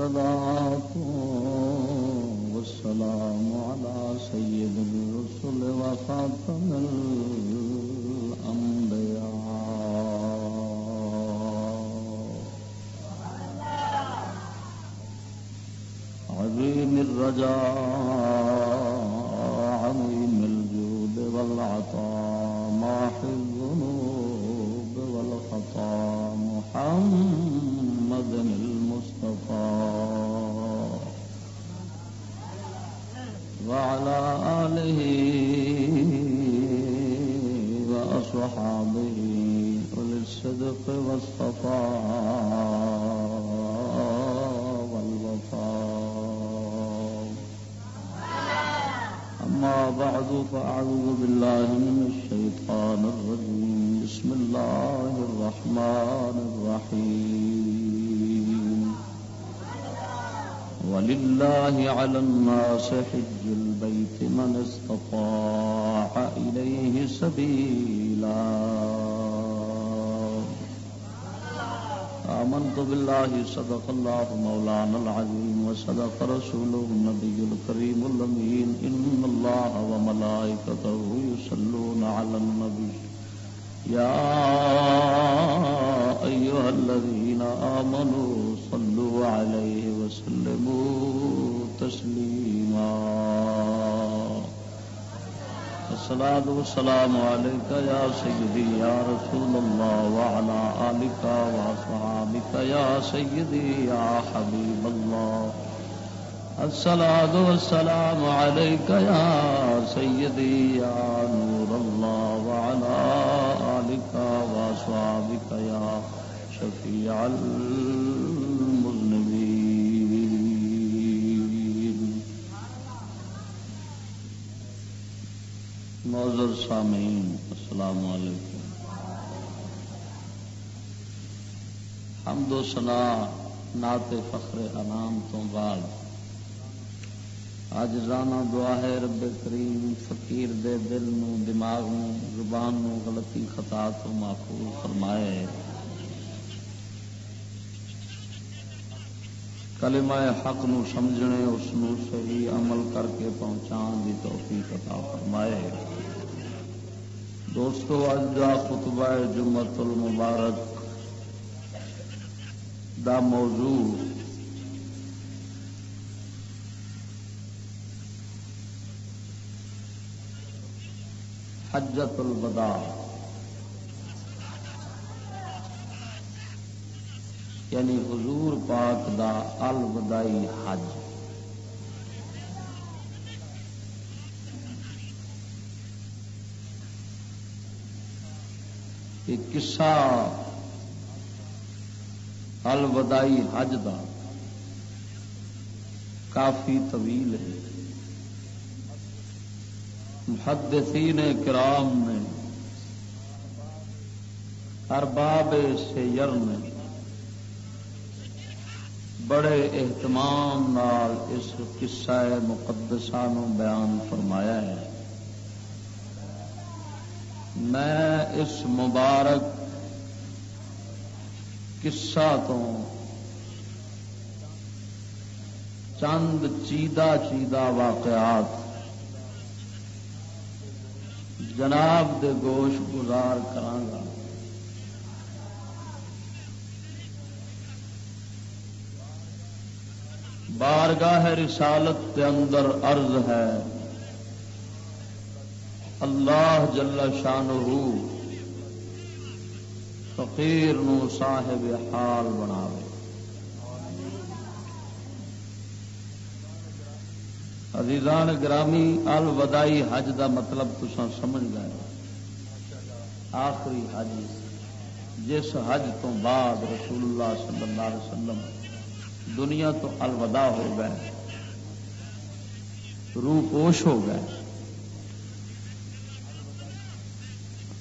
والصلاة والسلام على سيد الرسل وخاتم الأنبياء. عظيم الرجاء. ولله على الناس حج البيت من استطاع إليه سبيلا. آمنت بالله، صدق الله مولانا العظيم، وصدق رسوله النبي الكريم الأمين. إن الله وملائكته يصلون على النبي. يا أيها الذين آمنوا الصلاة والسلام عليك يا سيدي يا رسول الله وعلى آلك وأصحابك يا سيدي يا حبيب الله. الصلاة والسلام عليك يا سيدي يا نور الله وعلى آلك وأصحابك يا شفيع المذنبين معذر سامعین السلام علیکم۔ حمد و سنا نعت فخر انام تو بعد۔ اج رانا دعا ہے رب کریم، فقیر دے دل نو دماغ نو زبان نو غلطی خطا تو محفوظ فرمائے۔ کلمہ حق نو سمجھنے، اس نو صحیح عمل کر کے پہنچان دی توفیق عطا فرمائے۔ دوستو اج دا خطبہ جمعت المبارک دا موضوع حجت الوداع۔ یعنی حضور پاک دا الوداعی حج۔ یہ قصہ الوداعی حج دا کافی طویل ہے۔ محدثین کرام نے، ارباب سیر نے بڑے اہتمام نال اس قصہ مقدسہ نو بیان فرمایا ہے۔ میں اس مبارک قصہ تو چند چیدہ چیدہ واقعات جناب دے گوش گزار کرانگا۔ بارگاہ رسالت کے اندر عرض ہے اللہ جل شان فقیر نو صاحب حال بناوے۔ عزیزان گرامی الودائی حج دا مطلب تسا سمجھ گئے۔ آخری حج، جس حج تو بعد رسول اللہ صلی اللہ علیہ وسلم دنیا تو الوداع ہو گئے، روح پوش ہو گئے۔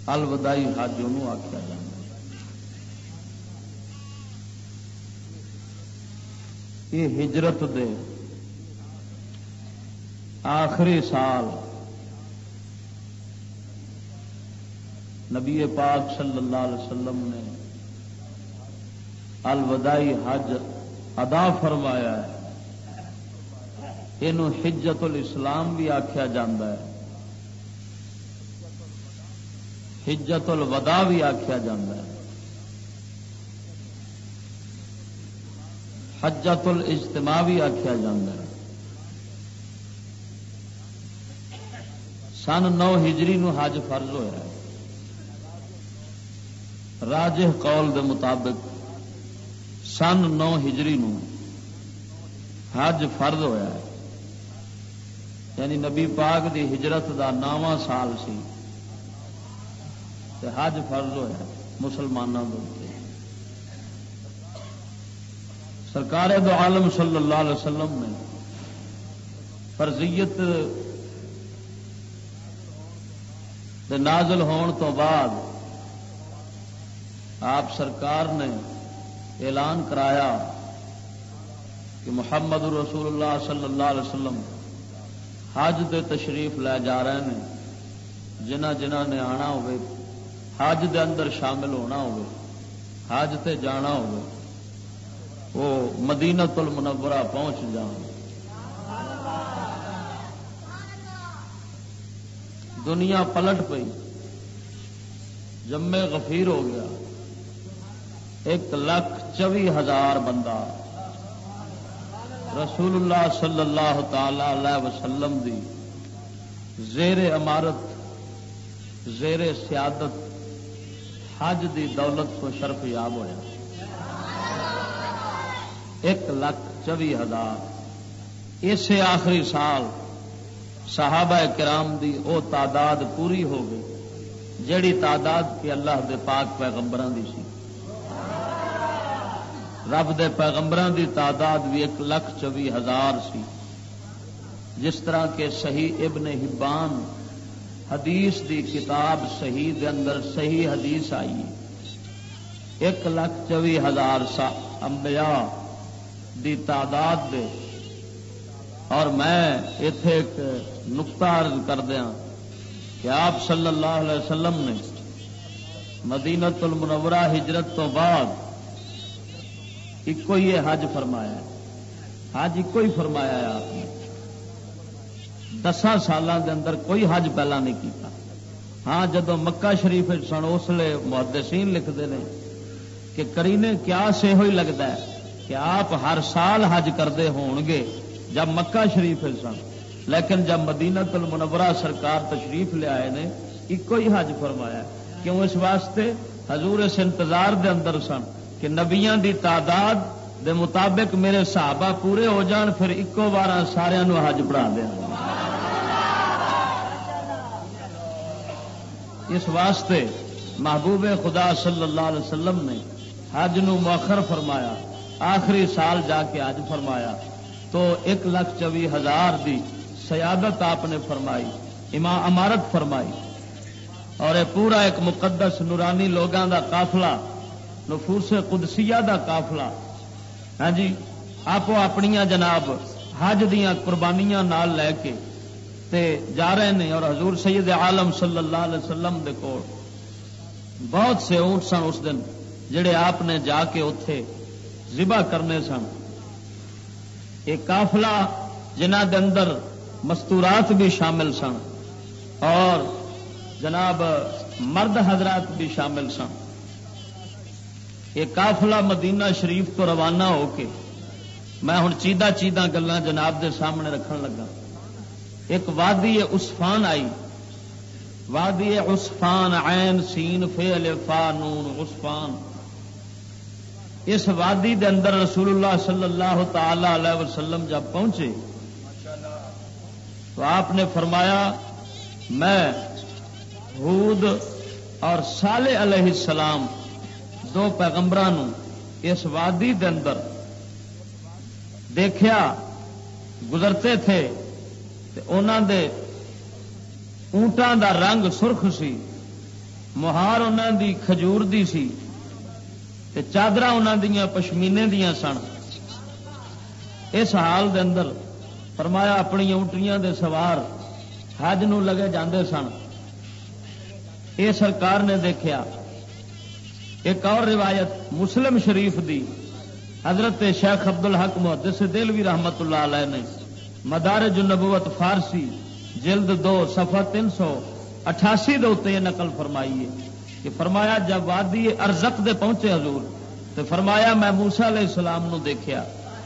الودائی حج انہوں آخیا جانا۔ یہ ہجرت دے آخری سال نبی پاک صلی اللہ علیہ وسلم نے الوداعی حج ادا فرمایا ہے۔ یہ حجت الاسلام بھی آخیا جا حجت الودا بھی آخیا جا حجت الاجتماع بھی آخیا جا سن نو ہجری نو حج فرض ہوا راج قول دے مطابق سن نو ہجری نو حج فرض ہوا ہے۔ یعنی نبی پاک دی ہجرت دا نواں سال سی۔ حج فرض ہوا مسلمانوں کے سرکار دو عالم صلی اللہ علیہ وسلم نے فرضیت دے نازل ہون تو بعد آپ سرکار نے اعلان کرایا کہ محمد رسول اللہ صلی اللہ علیہ وسلم حج دے تشریف لے جا رہے ہیں۔ جنہ جنہ نے آنا ہوئے حج دے اندر شامل ہونا ہوئے حج تے جانا ہوئے وہ مدینت المنورہ پہنچ جان دنیا پلٹ پئی۔ جمے غفیر ہو گیا۔ ایک لاکھ چوی ہزار بندہ۔ رسول اللہ صلی اللہ تعالی علیہ وسلم دی زیر امارت زیر سیادت حج دی دولت کو شرف یاب ہوا ایک لاکھ چوی ہزار۔ اسے آخری سال صحابہ کرام دی او تعداد پوری ہو گئی، جیڑی تعداد کی اللہ دے پاک پیغمبران دی سی۔ رب دے پیغمبران دی تعداد بھی ایک لاکھ چوبی ہزار سی۔ جس طرح کے صحیح ابن حبان حدیث دی کتاب صحیح دے اندر صحیح حدیث آئی ایک لاکھ چوبی ہزار سا انبیاء دی تعداد دے۔ اور میں اتے ایک نقطہ عرض کر دیا کہ آپ صلی اللہ علیہ وسلم نے مدینت المنورہ ہجرت تو بعد ایک ہی حج فرمایا حج ایک ہی فرمایا ہے آپ نے۔ دسان سالوں کے اندر کوئی حج پہلا نہیں کیتا۔ ہاں جدو مکہ شریف سن اس لیے محدثین لکھتے ہیں کہ کرینے کیا سے ہوئی لگتا ہے کہ آپ ہر سال حج کرتے ہون گے جب مکہ شریف سن۔ لیکن جب مدینہ المنورہ سرکار تشریف لے آئے نے ایک ہی حج فرمایا۔ کیوں؟ اس واسطے حضور اس انتظار دے اندر سن کہ نبیا دی تعداد دے مطابق میرے صحابہ پورے ہو جان، پھر ایکو بار سارا حج پڑھا دیا اس واسطے محبوب خدا صلی اللہ علیہ وسلم نے حج نو مؤخر فرمایا، آخری سال جا کے حج فرمایا۔ تو ایک لاکھ چوی ہزار دی سیادت آپ نے فرمائی امام امارت فرمائی۔ اور یہ پورا ایک مقدس نورانی لوگوں کا قافلہ، نفوس قدسیہ دا قافلہ۔ ہاں جی آپ اپنی جناب حج دیا قربانیاں نال لے کے تے جا رہے ہیں اور حضور سید عالم صلی اللہ علیہ وسلم دے کول بہت سے اونٹ سن اس دن جڑے آپ نے جا کے اتے ذبح کرنے سن۔ یہ کافلا جنہ دے اندر مستورات بھی شامل سن اور جناب مرد حضرات بھی شامل سن۔ یہ کافلا مدینہ شریف تو روانہ ہو کے میں ہوں چیدہ چیدہ گلان جناب دے سامنے رکھن لگا۔ ایک وادی اسفان آئی۔ وادی اسفان عین سین فے فا نون اسفان اس وادی دے اندر رسول اللہ صلی اللہ تعالی علیہ وسلم جب پہنچے، تو آپ نے فرمایا، میں حود اور صالح علیہ السلام دو پیغمبر اس وادی دے اندر دیکھا گزرتے تھے۔ انہوں دے اونٹان دا رنگ سرخ سی مہار انہوں دی کھجور دی سی تے چادر انہوں پشمینے دیا سن اس حال دے اندر فرمایا اپنی اونٹریاں دے سوار حج نو لگے جاندے سن یہ سرکار نے دیکھا ایک اور روایت مسلم شریف دی حضرت شیخ ابد الحق محدث دلوی رحمت اللہ علیہ نے مدارج النبوت فارسی، جلد دو، صفحہ تین سو اٹھاسی دے نقل فرمائی ہے کہ فرمایا جب وادی ارزق دے پہنچے حضور تو فرمایا میں موسا علیہ السلام نو دیکھیا،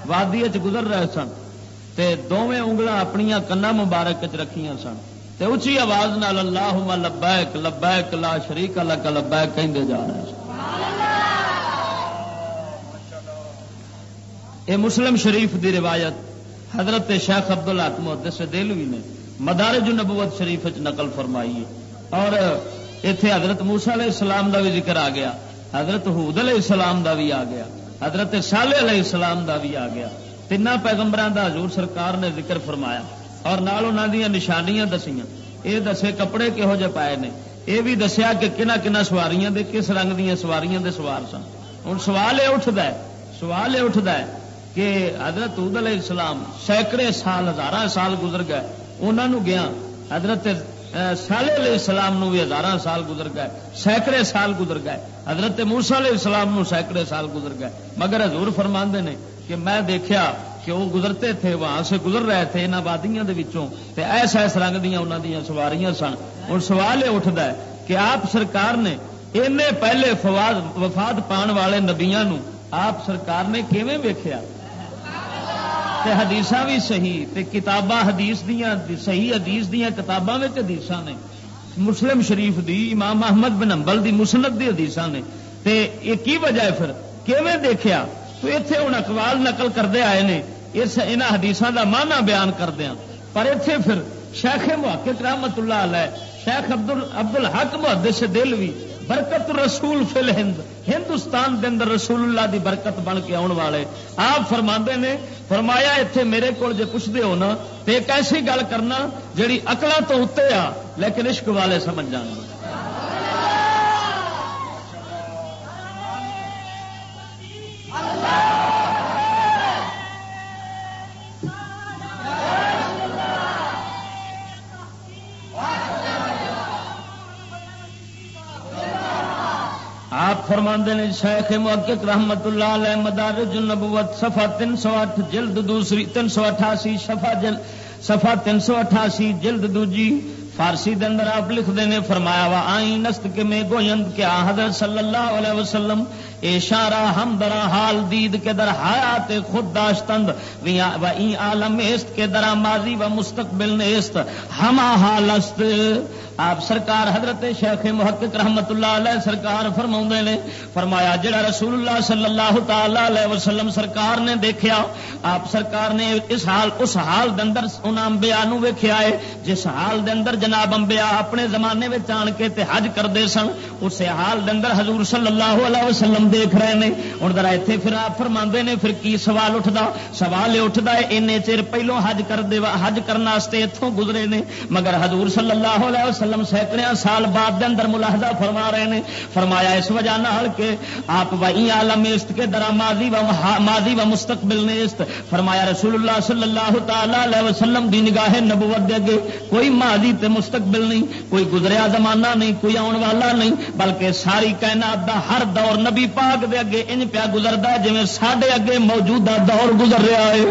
وادی گزر رہے سن، تے دونیں انگل اپنی کنا مبارک چ رکھیاں سن۔ تے اچھی آواز نال اللہ لبیک لبیک لا شریک اللہ لبیک کہیں جا رہے سن یہ مسلم شریف دی روایت حضرت شیخ ابد الحق محدث دلوی نے مدارج نبوت شریف نقل فرمائی ہے۔ اور اتے حضرت موسا علیہ السلام دا بھی ذکر آ گیا۔ حضرت حود علیہ السلام دا بھی آ گیا۔ حضرت صالح علیہ السلام دا بھی آ گیا۔ تین پیغمبر دا حضور سرکار نے ذکر فرمایا۔ اور نال انہوں دیا نشانیاں دسیاں۔ یہ دسے کپڑے کہہو جہ پائے نے؟ یہ بھی دسیا کہ کنہ کنہ سواریاں دے، کس رنگ دیا سواریاں دے سوار سن؟ ہوں سوال یہ اٹھتا ہے، سوال یہ اٹھتا ہے کہ حضرت علیہ السلام سینکڑے سال ہزار سال گزر گئے انہوں گیا، حضرت سالے علیہ السلام نو بھی ہزار سال گزر گئے، سینکڑے سال گزر گئے، حضرت موسا علیہ السلام نو سینکڑے سال گزر گئے۔ مگر حضور فرما نے کہ میں دیکھا کہ وہ گزرتے تھے، وہاں سے گزر رہے تھے یہاں وادیاں ایس ایس رنگ دیا انہوں دیا سواریاں سن۔ ہوں سوال یہ اٹھتا ہے کہ آپ سرکار نے این پہلے فواد، وفات پان والے نبیا آپ سرکار نے کیویں ویخیا تے حدیث بھی صحیح، تے کتاباں حدیث دیاں صحیح حدیث دیاں، کتاباں میں حدیث نے۔ مسلم شریف دی، امام محمد بن امبل دی مسنت دی حدیث نے۔ تے یہ کی وجہ ہے پھر؟ کیویں دیکھیا؟ تو اتنے ہوں اقوال نقل کرتے آئے نے۔ اس انہاں حدیثاں دا معنی بیان کردیا ہاں۔ پر اتنے پھر شیخ محقق رحمت اللہ علیہ، شیخ عبد الحق محدث دلوی برکت رسول فل ہند ہندوستان کے اندر رسول اللہ دی برکت بن کے آن والے۔ آپ فرما نے، فرمایا اتنے میرے کو جے پوچھتے ہو نا تو ایک ایسی گل کرنا جیڑی اکلا تو اتنے آ، لیکن عشق والے سمجھ جانے آپ فرما نے، شیخ محقق رحمت اللہ علیہ مدارج النبوت، صفحہ تین سو اٹھ، جلد دوسری، تین سو اٹھاسی، صفحہ جل، صفحہ تین سو اٹھاسی، جلد دوجی، فارسی دن آپ لکھ دینے فرمایا وا آئی نست کے میں گویند کیا، حضرت صلی اللہ علیہ وسلم اشارہ ہم درا حال دید کے در حیات خود داشتند و این عالم است کے درا ماضی و مستقبل نیست۔ ہما حال است۔ آپ سرکار حضرت شیخ محقق رحمت اللہ علیہ سرکار فرما نے، فرمایا جڑا رسول اللہ صلی اللہ تعالی علیہ وسلم سرکار نے دیکھا آپ سرکار نے اس حال اس حال دندر ان امبیا ویخیا ہے، جس حال دندر جناب امبیا اپنے زمانے میں آن کے تے حج کرتے سن، اس حال دندر حضور صلی اللہ علیہ وسلم دیکھ رہے ہیں ہوں ذرا اتنے پھر آپ فرما نے، پھر کی سوال اٹھتا سوال یہ اٹھتا ہے این چر پہلو حج کر دے حج کرنے اتوں گزرے نے۔ مگر حضور صلی اللہ علیہ وسلم وسلم سینکڑے سال بعد دے اندر ملاحظہ فرما رہے ہیں فرمایا اس وجہ نال کہ آپ وہی عالم است کے درا ماضی و ماضی و مستقبل نے است فرمایا رسول اللہ صلی اللہ تعالی علیہ وسلم دی نگاہ نبوت دے اگے کوئی ماضی تے مستقبل نہیں، کوئی گزریا زمانہ نہیں، کوئی آن والا نہیں، بلکہ ساری کائنات دا ہر دور نبی پاک دے اگے انج پیا گزردا جویں ساڈے اگے موجودہ دور گزر رہا ہے۔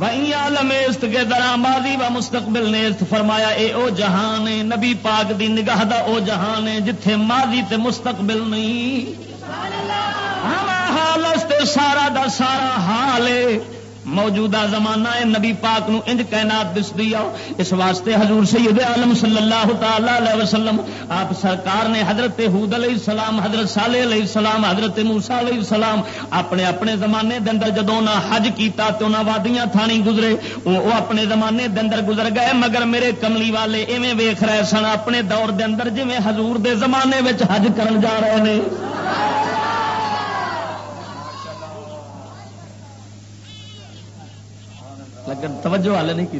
وہی عالم است کے درا ماضی و مستقبل نے است فرمایا، اے او جہان ہے، نبی پاک دی نگاہ دا او جہان ہے، جتھے ماضی تے مستقبل نہیں۔ ہاں، ہم حال سارا دا سارا حال ہے۔ موجودہ زمانہ ہے، نبی پاک نو انج کائنات دس دیا اس واسطے حضور سید عالم صلی اللہ تعالی علیہ وسلم، آپ سرکار نے حضرت حود علیہ السلام، حضرت صالح علیہ السلام، حضرت موسا علیہ السلام اپنے اپنے زمانے دے اندر جدوں نہ حج کیتا تو نہ وادیاں تھانی گزرے، وہ اپنے زمانے دے اندر گزر گئے۔ مگر میرے کملی والے ایویں ویخ رہے سن، اپنے دور دے اندر جویں حضور دے زمانے وچ حج کرن جا رہے ہیں لیکن توجہ والے نہیں کی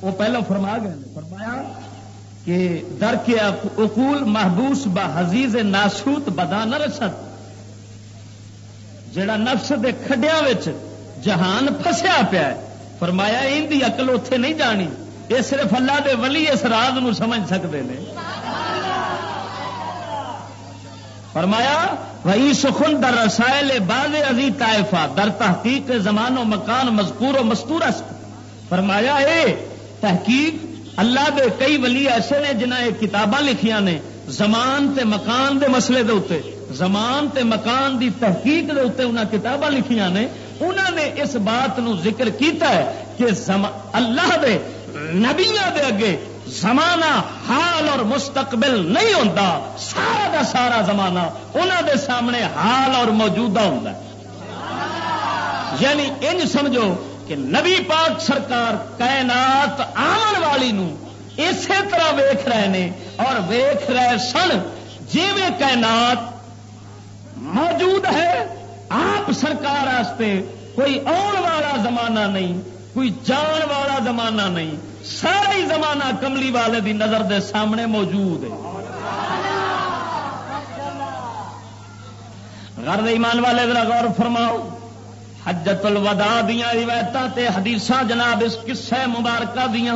وہ پہلے فرما گئے فرمایا کہ در کے اقول محبوس با حزیز ناسوت بدا نہ رسد۔ جڑا نفس دے کھڈیا جہان فسیا پیا فرمایا ان دی عقل اتے نہیں جانی، یہ صرف اللہ دے ولی اس راز نو سمجھ سکتے ہیں فرمایا وہی سخن در رسائل باز ازی طائفہ در تحقیق زمان و مکان مذکور و مستور فرمایا، اے تحقیق، اللہ دے کئی ولی ایسے نے جنہیں یہ کتاباں لکھیاں نے۔ زمان تے مکان دے مسئلے دے اتنے زمان تے مکان دی تحقیق دے اتنے انہیں کتاباں لکھیاں نے۔ انہوں نے اس بات نو ذکر کیتا ہے کہ اللہ دے نبیاں دے اگے زمانہ حال اور مستقبل نہیں ہوتا سارا دا سارا زمانہ انہوں دے سامنے حال اور موجودہ ہوتا ہے۔ یعنی ان سمجھو کہ نبی پاک سرکار کائنات آمن والی نو اسی طرح ویخ رہے ہیں اور ویخ رہے سن جی کائنات موجود ہے، آپ سرکار کوئی آن والا زمانہ نہیں کوئی جان والا زمانہ نہیں سارا ہی زمانہ کملی والے دی نظر دے سامنے موجود ہے۔ غرض ایمان والے ذرا غور فرماؤ حجت الوداع دیا روایت حدیث جناب اس قصے مبارکہ دیا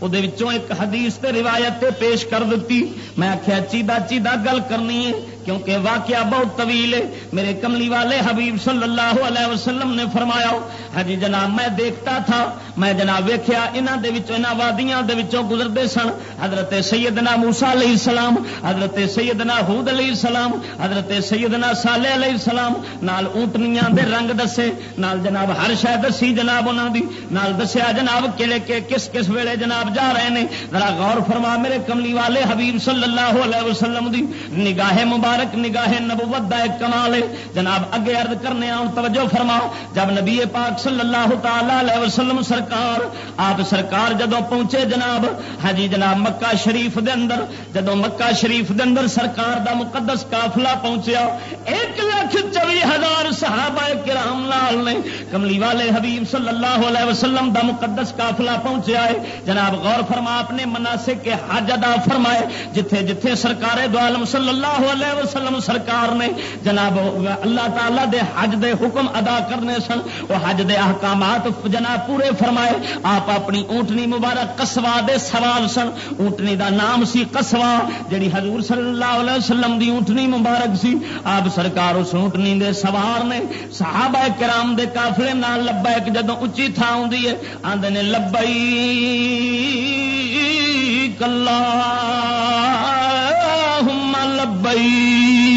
وہ ایک حدیث تے روایت تے پیش کر دیتی میں آخیا چیدہ چیدہ گل کرنی ہے کیونکہ واقعہ بہت طویل ہے۔ میرے کملی والے حبیب صلی اللہ علیہ وسلم نے فرمایا ہاں جی جناب، میں دیکھتا تھا، میں جناب ویخیا یہاں وادیاں گزرتے سن۔ حضرت سیدنا موسا علیہ السلام، حضرت سیدنا حود علیہ السلام، حضرت سیدنا سالے علیہ السلام، نال اونٹنیاں دے رنگ دسے۔ نال جناب ہر شہ دسی جناب انہوں دی۔ نال دسیا جناب کہڑے کہ کس کس ویلے جناب جا رہے ہیں ذرا غور فرما میرے کملی والے حبیب صلی اللہ علیہ وسلم دی۔ نگاہ مبارک مبارک نگاہ نبوت دا ایک کمال ہے۔ جناب، اگے عرض کرنے آن توجہ فرماؤ جب نبی پاک صلی اللہ تعالی علیہ وسلم سرکار، آپ سرکار جدو پہنچے جناب ہاں جی جناب، مکہ شریف دے اندر جدو مکہ شریف دے اندر سرکار دا مقدس قافلہ پہنچیا، ایک لاکھ چوی ہزار صحابہ کرام لال نے کملی والے حبیب صلی اللہ علیہ وسلم دا مقدس قافلہ پہنچیا ہے۔ جناب، غور فرما، اپنے مناسب کے حج ادا فرمائے، جتھے جتھے سرکار دو عالم صلی اللہ علیہ وسلم سرکار نے جناب اللہ تعالی دے حج دے حکم ادا کرنے سن، وہ حج دے احکامات جناب پورے فرمائے۔ آپ اپنی اونٹنی مبارک کسوا دے سوال سن۔ اونٹنی دا نام سی کسوا جڑی حضور صلی اللہ علیہ وسلم دی اونٹنی مبارک سی۔ آپ سرکار اس اونٹنی دے سوار نے صحابہ کرام دے کافلے نال لبا ایک جدو اچھی تھا آدھی ہے آدھے نے لبئی کلا پئی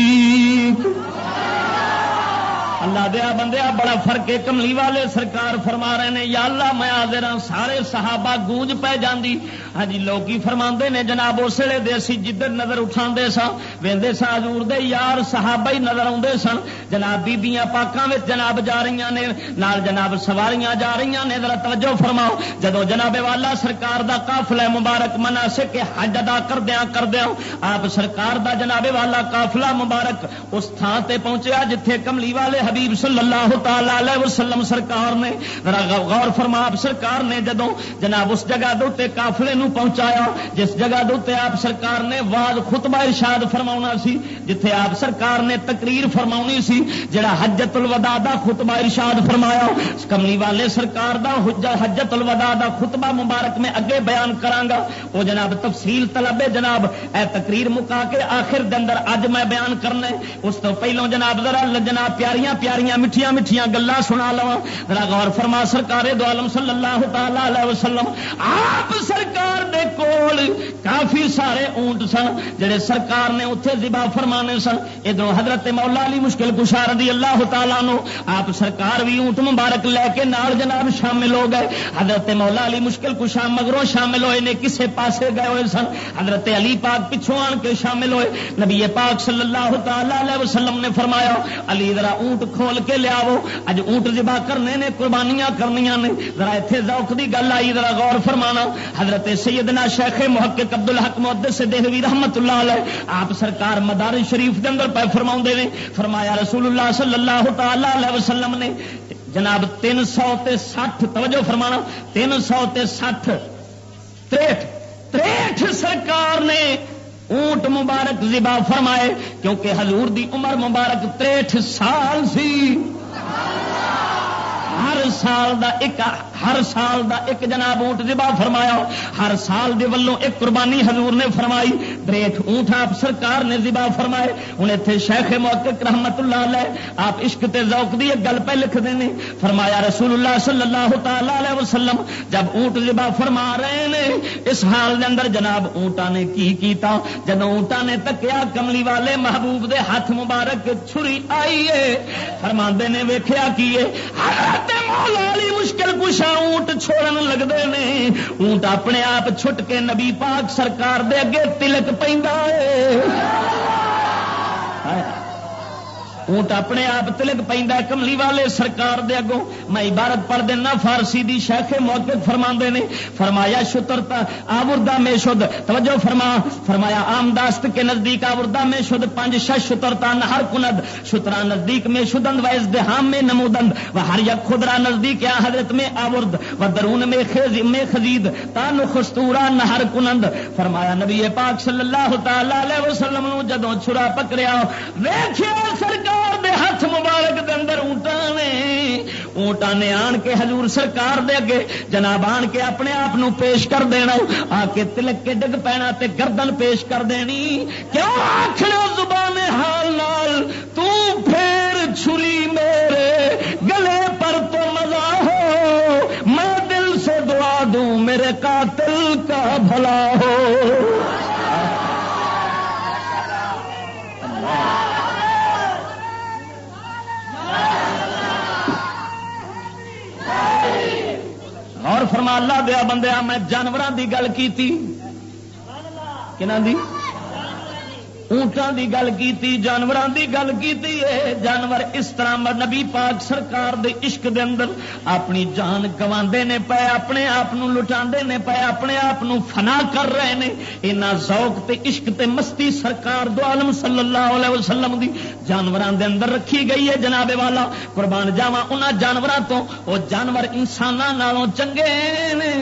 اللہ دیا بندیا بڑا فرق ہے۔ کملی والے سرکار فرما رہے ہیں یا اللہ میں آدر ہاں، سارے صحابہ گونج پہ جاندی۔ ہاں جی لوگ فرما نے جناب، اس ویلے دے سی جدھر نظر اٹھا سا وے سا حضور دے یار صحابہ ہی نظر آتے سن۔ جناب، بیبیاں پاکاں جناب جا رہی نے، نال جناب سواریاں جا رہی نے۔ ذرا توجہ فرماؤ۔ جدو جناب والا سرکار دا قافلہ مبارک منا سکے حج ادا کردیا کردیا آپ سرکار دا جناب والا قافلہ مبارک اس تھان تے پہنچیا جتھے کملی والے حبیب حبیب صلی اللہ تعالی علیہ وسلم سرکار نے غور فرما، آپ سرکار نے جدو جناب اس جگہ دوتے کافلے نو پہنچایا، جس جگہ دوتے آپ سرکار نے واض خطبہ ارشاد فرما سی، جتھے آپ سرکار نے تقریر فرما سی، جڑا حجت الوداع دا خطبہ ارشاد فرمایا کملی والے سرکار دا حجت الوداع دا خطبہ مبارک میں اگے بیان کرانگا۔ وہ جناب تفصیل طلب جناب، اے تقریر مکا کے آخر دن اج میں بیان کرنا اس تو پہلوں جناب ذرا جناب پیاریاں پیاریاں میٹھیاں میٹھیاں گلا سنا لوا ذرا غور فرما، سرکار دو عالم صلی اللہ تعالی علیہ وسلم، آپ سرکار دے کول کافی سارے اونٹ سن، جڑے سرکار نے اتنے زبا فرمانے سن۔ ادھر حضرت مولا علی مشکل کشا رضی اللہ تعالیٰ نو آپ سرکار بھی اونٹ مبارک لے کے نال جناب شامل ہو گئے۔ حضرت مولا علی مشکل کشا مگروں شامل ہوئے نے، کسے پاسے گئے ہوئے سن۔ حضرت علی پاک پچھوں آن کے شامل ہوئے۔ نبی پاک صلی اللہ تعالی علیہ وسلم نے فرمایا، علی ذرا اونٹ کھول کے لیا اج اونٹ جبا کرنے نے، قربانیاں کرنی نے۔ ذرا اتنے ذوق کی گل آئی، ذرا غور فرمانا۔ حضرت سیدنا شیخ محقق عبد الحق محدث سے دہوی رحمت اللہ علیہ آپ سرکار مدار شریف کے اندر پہ فرما نے۔ فرمایا رسول اللہ صلی اللہ تعالی علیہ وسلم نے، جناب تین سو تے سٹھ توجہ فرمانا، تین سو تے سٹھ تریٹ تریٹ سرکار نے اونٹ مبارک زبا فرمائے کیونکہ حضور دی عمر مبارک تریٹ سال سی۔ ہر سال دا ایک ہر سال دا ایک جناب اونٹ دبا فرمایا۔ ہر سال دے ولوں ایک قربانی حضور نے فرمائی۔ بریٹ اونٹ آپ سرکار نے دبا فرمائے۔ ہوں اتنے شیخ موقع رحمت اللہ علیہ آپ عشق تے ذوق دی ایک گل پہ لکھ دیں فرمایا رسول اللہ صلی اللہ تعالی علیہ وسلم جب اونٹ دبا فرما رہے ہیں اس حال دے اندر جناب اونٹا نے کی کیتا؟ جب اونٹا نے تکیا، کملی والے محبوب دے ہاتھ مبارک چھری آئی ہے۔ فرما نے ویخیا کیے مشکل کشا اونٹ چھوڑن لگتے ہیں اونٹ اپنے آپ چھٹ کے نبی پاک سرکار دے اگے تلک پہ اونٹ اپنے آپ تلک پہ کملی والے سرکار دے اگوں۔ میں عبارت پڑھ دینا، فارسی دی شیخ موقع فرما نے۔ فرمایا شترتا آوردا میں شد۔ توجہ فرما۔ فرمایا آم داست کے نزدیک آوردا میں شد۔ پانچ شش شترتا نہر کند۔ شترا نزدیک میں شدند و ازدہام میں نمودند۔ و ہر یک خدرا نزدیک یا حضرت میں آورد۔ و درون میں خیز میں خزید۔ تان خستورا نہر کنند۔ فرمایا، نبی پاک صلی اللہ تعالی علیہ وسلم جدوں چھرا پکڑیا۔ ویکھیا سرکار! سرکار دے ہاتھ مبارک دے اندر اونٹا نے اونٹا نے آن کے حضور سرکار دے اگے جناب آن کے اپنے آپ پیش کر دینا، آ کے تلک کے ڈگ پینا تے گردن پیش کر دینی۔ کیوں آخر زبان حال نال؟ تو پھر چھری میرے گلے پر تو مزہ ہو۔ میں دل سے دعا دوں، میرے قاتل کا بھلا ہو۔ اور فرما اللہ دیا بندیا میں جانوروں کی گل کی اونٹان دی گل کی جانوروں دی گل کیتی کی جانور اس طرح نبی پاک سرکار دے عشق دے اندر اپنی جان گوا نے پے، اپنے آپ لٹا نے پے، اپنے آپ فنا کر رہے ہیں اینا ذوق تے عشق تے مستی سرکار دو عالم صلی اللہ علیہ وسلم دی جانوروں دے اندر رکھی گئی ہے جناب والا۔ قربان جاوا ان جانوروں تو وہ جانور انسانوں چنگے نے۔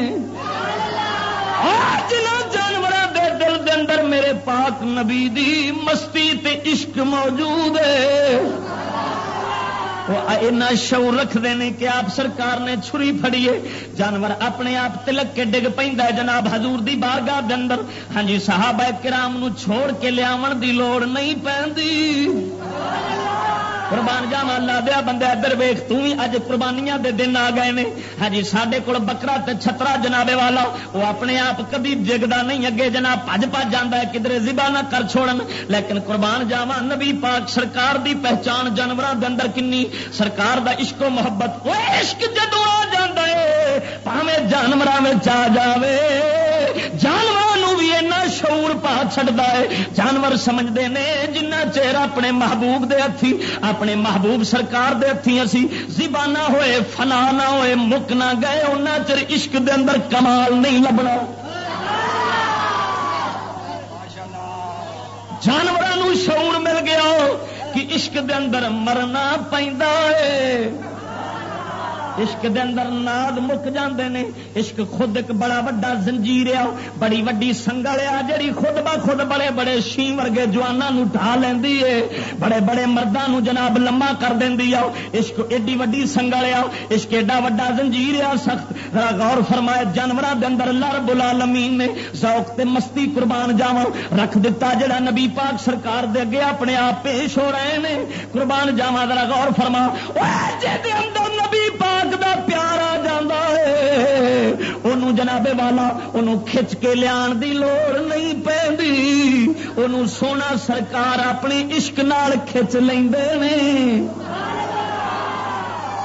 جانور دل دے اندر میرے پاک نبی دی مستی تے عشق موجود ہے۔ شعور رکھتے ہیں کہ آپ سرکار نے چھری فڑیے جانور اپنے آپ تلک کے ڈگ پہ جناب حضور دی بارگاہ اندر ہاں جی صحابہ کرام نو چھوڑ کے لیا دی لوڑ نہیں پی قربان جاوا اللہ دیا بندے ادھر ویخ تھی اج قربانیاں دے دن آ گئے نے ہاں جی سڈے کول بکرا تے چھترا جنابے والا وہ اپنے آپ کبھی جگدا نہیں اگے جناب پج پج جانا ہے کدھر زبا نہ کر چھوڑن لیکن قربان جاوا نبی پاک سرکار دی پہچان جانوروں دے اندر کنی سرکار دا عشق و محبت وہ عشق جدو آ جاتا ہے پاوے جانوروں میں آ جاوے پا چڑتا ہے۔ جانور سمجھتے ہیں جنہ چیر اپنے محبوب دے ہاتھی اپنے محبوب سرکار دے ہاتھی اسی۔ زبانہ ہوئے، فنا نہ ہوئے، مک نہ گئے ان چر عشق دے اندر کمال نہیں لبنا۔ جانوروں شعور مل گیا کہ عشق دے اندر مرنا پہ عشق دے اندر ناد مک جاندے نے۔ عشق خود ایک بڑا وڈا زنجیر آ بڑی وڈی سنگل آ جڑی خود با خود بڑے بڑے شی ورگے جوانوں ڈھا لیندی ہے۔ بڑے بڑے مردوں جناب لما کر دیندی آ عشق ایڈی وڈی سنگل آ عشق ایڈا وڈا زنجیر آ سخت۔ غور فرمائے، جانوراں دے اندر اللہ رب العالمین نے ذوق تے مستی قربان جاواں رکھ دتا، جڑا نبی پاک سرکار دے اگے اپنے آپ پیش ہو رہے نے۔ قربان جاواں، ذرا غور فرما۔ اوے جے دے اندر نبی پاک پاک دا پیار آ جا ہے۔ جنابے والا انہوں کھچ کے لیا دی لوڑ نہیں پی پہ سونا سرکار اپنی عشق نال کھچ لے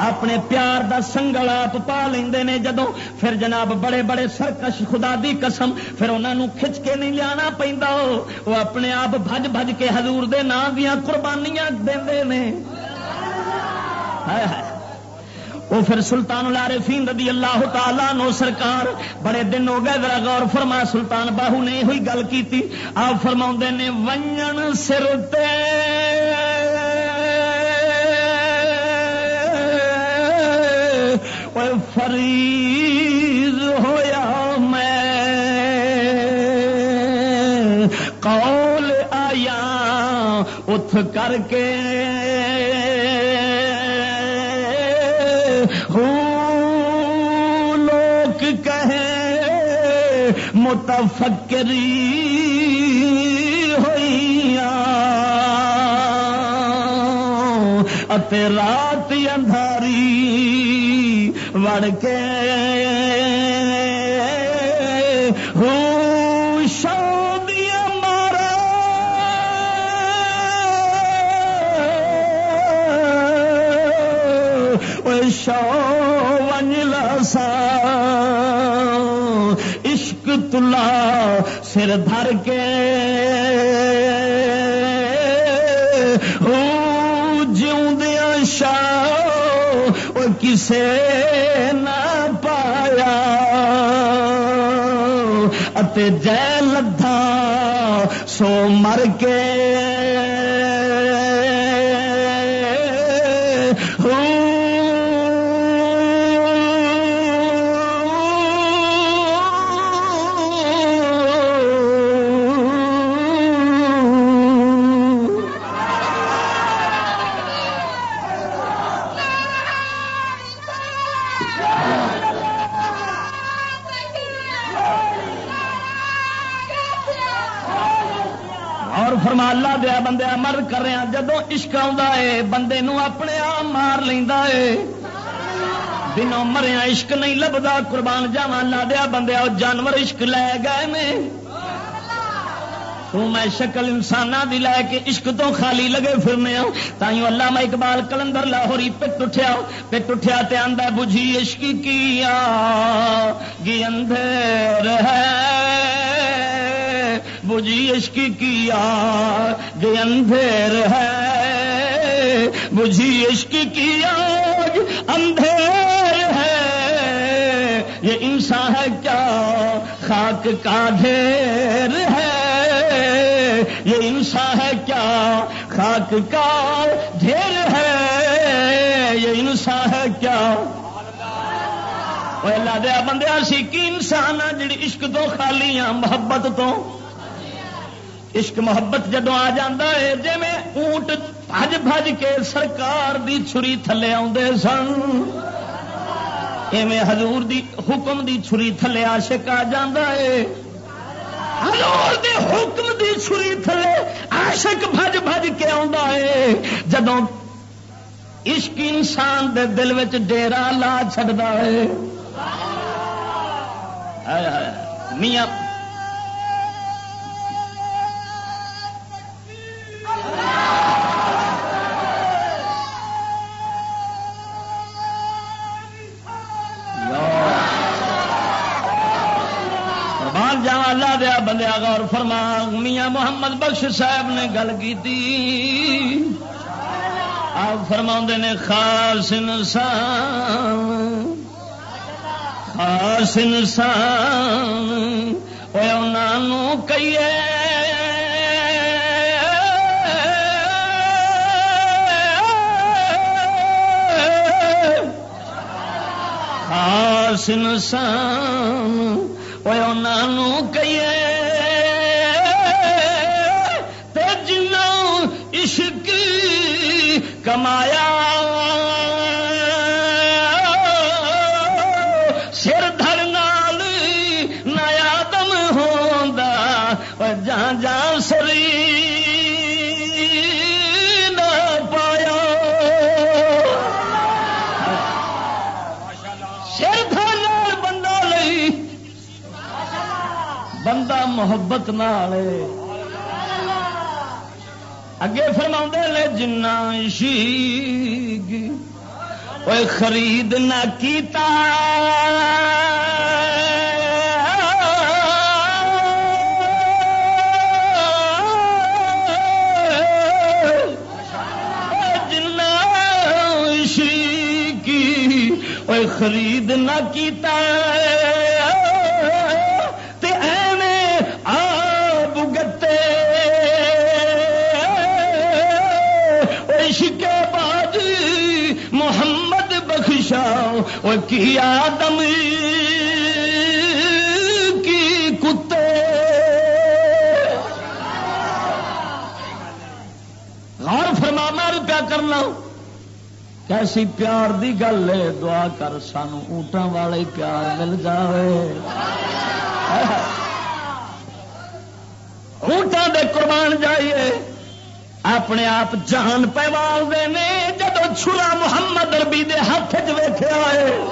اپنے پیار دا سنگل آپ پا لے نے۔ جدو پھر جناب بڑے بڑے سرکش خدا دی قسم، پھر انہوں کھچ کے نہیں لیا پہ وہ اپنے آپ بج بج کے حضور دے نام دیا قربانیاں دے وہ پھر سلطان العارفین رضی اللہ تعالیٰ نو سرکار بڑے دن ہو گئے، ذرا غور فرما سلطان باہو نے ہوئی گل کی تھی آپ فرما نے، ونجن سر فریض ہویا میں، قول آیا، اٹھ کر کے مخلوق کہے متفکری ہوئیاں۔ رات اندھاری وڑ کے اللہ سر دھر کے جیوندیا شاہ کسے نہ پایا اتے جے لدھا سو مر کے رہا ہے بندے نو اپنے آپ مار لینا ہے مریا عشق نہیں لبدا، قربان جاوا لا دیا بندے جانور عشق لے گئے میں۔ میں شکل انسان دی لے کے عشق تو خالی لگے پھرنے تائیوں اللہ میں اقبال کلندر لاہوری پٹ اٹھیا پٹ اٹھیا تے آندا بجھی عشق کیا گی اندھیر ہے۔ بجھی عشق کیا گے اندھیر ہے۔ بجھی عشق کیا اندھیر ہے۔ یہ انسان ہے کیا؟ خاک کا ڈھیر ہے۔ یہ انسان ہے کیا؟ خاک کا ڈھیر ہے۔ یہ انسان ہے کیا؟ اللہ دیا بندے سی کی انسان آ جڑی عشق تو خالی ہاں محبت تو۔ عشق محبت جدو آ ہے جی میں اونٹ بج بج کے سرکار دی چھری تھلے آدھے سن ایویں حضور دی حکم دی چھری تھلے آشک آ ہے حضور دی حکم دی چھری تھلے آشک بج بج کے ہے جدو عشق انسان دے دل میں ڈیرا لا چڑتا ہے میاں اللہ دیا بندیا غور فرما، میاں محمد بخش صاحب نے گل کی آپ فرما نے خاص انسان خاص انسان انہوں کہیے خاص انسان کہیے جنوں عشق کمایا محبت نال اگے فرما لے جنا خرید نہ کیتا جنا کی خرید نہ کیتا کی آدم کی کتے؟ غور فرما، میں پیا کرنا، کیسی پیار دی گل ہے؟ دعا کر، سانو اونٹاں والے پیار مل جائے اونٹا دے قربان جائیے، اپنے آپ جان پیوال دے نے محمد ربی دے ہاتھ چیخیا ہے۔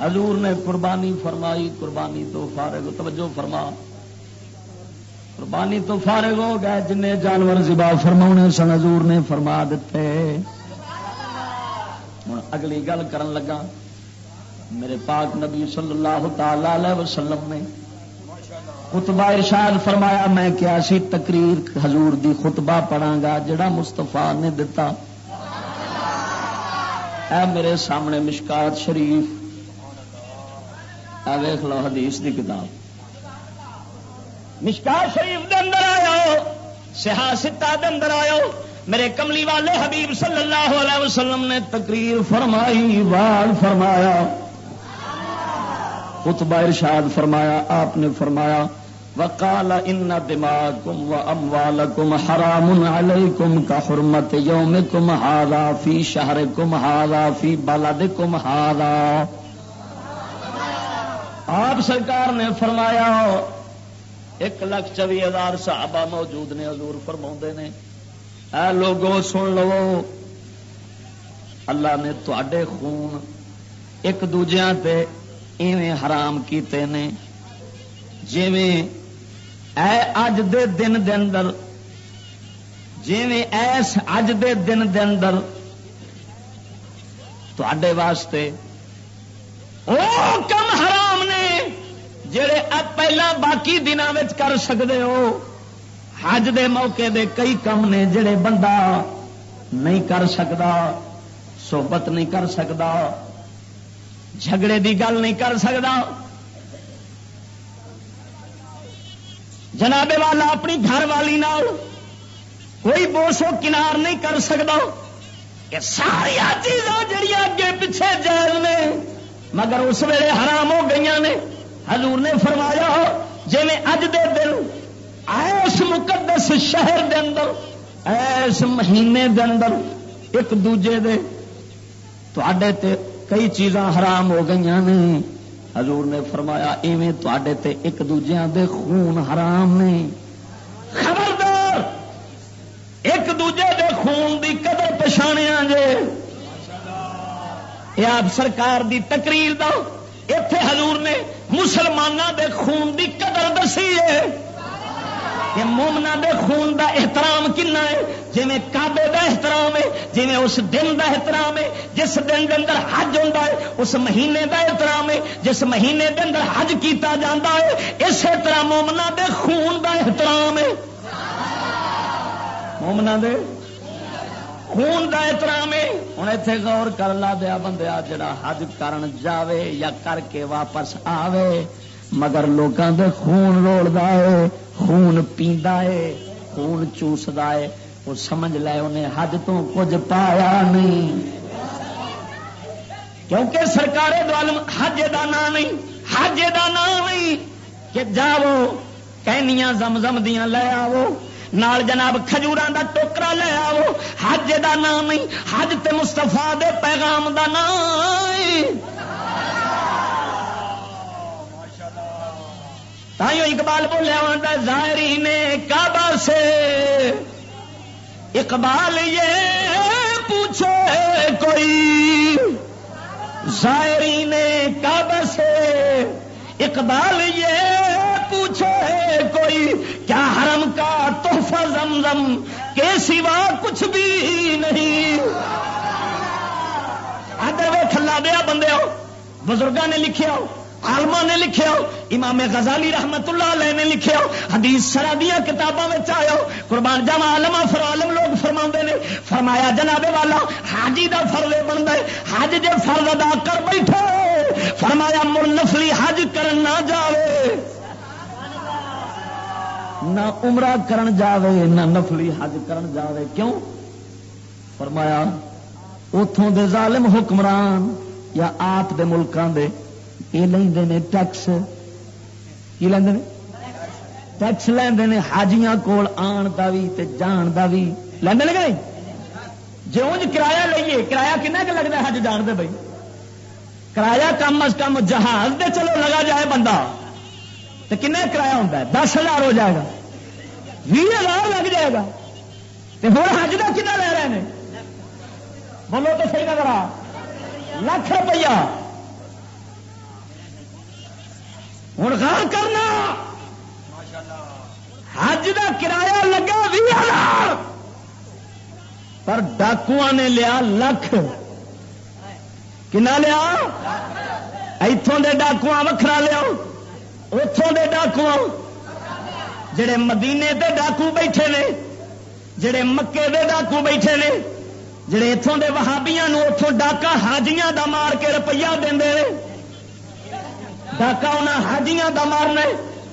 حضور نے قربانی فرمائی، قربانی تو فارغ، توجہ فرما۔ قربانی تو فارغ ہو گئے جن جانور زبا فرما سن، حضور نے فرما دیتے۔ ہوں اگلی گل کرن لگا، میرے پاک نبی صلی اللہ تعالی وسلم نے خطبہ ارشاد فرمایا، میں کیا سی تقریر حضور دی خطبہ پڑھا گا جڑا مستفا نے دتا؟ اے میرے سامنے مشکات شریف ویخ لو حدیث دی کتاب۔ مشکات شریف دے اندر آیا سیاستہ دے اندر آیا میرے کملی والے حبیب صلی اللہ علیہ وسلم نے تقریر فرمائی، وال فرمایا خطبہ ارشاد فرمایا، آپ نے فرمایا، وقال ان دماغكم واموالكم حرام عليكم كحرمه يومكم هذا في شهركم هذا في بلدكم هذا آپ سرکار نے فرمایا، ایک لاکھ چوی ہزار صحابہ موجود نے، حضور فرما نے، اے لوگوں سن لو، اللہ نے تے خون ایک دوجیاں تے ایویں حرام کیتے نے۔ جویں اے اج دے دن دے اندر جویں ایس اج دے دن دے اندر تے واسطے او کم حرام نے جڑے اب پہلا باقی دنوں کر سکتے ہو۔ حج دے موقع دے کئی کم نے جڑے بندہ نہیں کر سکتا صحبت نہیں کر سکتا جھگڑے دی گل نہیں کر سکتا جناب والا اپنی گھر والی نال کوئی بوسو کنار نہیں کر سکتا یہ ساریا چیزاں جڑیاں اگے پیچھے جائز نے، مگر اس ویلے حرام ہو گئی نے۔ حضور نے فرمایا جی میں اج دے دن ایس مقدس شہر دے اندر، ایس مہینے دے اندر ایک دوجے دے تے کئی چیزاں حرام ہو گئی نے۔ حضور نے فرمایا، ایویں تے تے ایک دوجیاں دے خون حرام نے۔ خبردار! ایک دوجے دے خون دی قدر پچھاڑیا جے۔ یہ آپ سرکار دی تقریر دا اتے حضور نے مسلمانوں دے خون دی قدر دسی ہے۔ کہ مومنا دے خون دا احترام کنا ہے؟ جی کابے دا احترام ہے جی اس دن دا احترام ہے، جس دن دے اندر حج ہوتا ہے، اس مہینے دا احترام ہے، جس مہینے دے اندر حج کیتا جاتا ہے، اسی طرح مومنا دے خون دا احترام ہے۔ مومنا دے خون دا احترام ہے۔ ہوں اتنے غور کر لا دیا بندیا، جڑا حج کرن جاوے یا کر کے واپس آوے۔ مگر لوگوں دے خون روڑ ہے، خون پیندا ہے، خون چوسدا ہے۔ وہ سمجھ لے انہیں حج تو کچھ پایا نہیں۔ کیونکہ سرکار حج کا نام نہیں، حج کا نام نہیں۔ کہ جاؤ کہنیاں زم دیا لے آو نال جناب کھجورا دا ٹوکرا لے آو حج دا نام نہیں، حج تے مستفا دے پیغام دا نام۔ تائیوں اقبال بولیا ظاہری نے کعبہ سے۔ اقبال یہ پوچھے کوئی ظاہری نے کعبہ سے۔ اقبال یہ پوچھے کوئی، کیا حرم کا تحفہ زمزم کے سوا کچھ بھی نہیں؟ ادھر وہ کھلا دیا بندے بزرگوں نے لکھے ہو آلما نے لکھے امام غزالی رحمت اللہ علیہ نے لکھے حدیث سرا دیا کتابوں میں آیا قربان جمع آلما فر عالم لوگ فرما نے، فرمایا جناب والا، حاجی دا فرض بنتا ہے حج جے فرض ادا کر بیٹھے فرمایا مر نفلی حج کرن نہ جاوے۔ نہ عمرہ کرن جاوے، نہ نفلی حج کرن جاوے۔ کیوں؟ فرمایا اتوں دے ظالم حکمران یا آپ دے ملکان دے یہ لے ٹیکس. کی لے ٹیکس لے حاجیاں کول آن کا بھی جان کا بھی لینا گئے جی انج کرایہ لئیے کرایہ کنا کہ لگتا حج جان دے بھائی کرایہ کم از کم جہاز دے چلو لگا جائے بندہ. تو کن کرایہ ہوتا ہے؟ دس ہزار ہو جائے گا. بھی ہزار لگ جائے گا. تو ہوں حج کا کنا لے رہے ہیں بولو تو صحیح نظر آ. لاکھ روپیہ. ہوں غور کرنا۔ حج کا کرایہ لگا بھی ہزار پر ڈاکو نے لیا لکھ۔ کنا لیا؟ اتوں کے ڈاکو وکھرا لیا۔ اتوں کے ڈاکو جڑے مدینے تے ڈاکو بیٹھے نے، جڑے مکے دے ڈاکو بیٹھے نے، جڑے اتوں کے وہابیاں اتوں ڈاکا حاجیاں دا مار کے روپیہ دے ڈاکا انہیں حاجیاں کا مارنا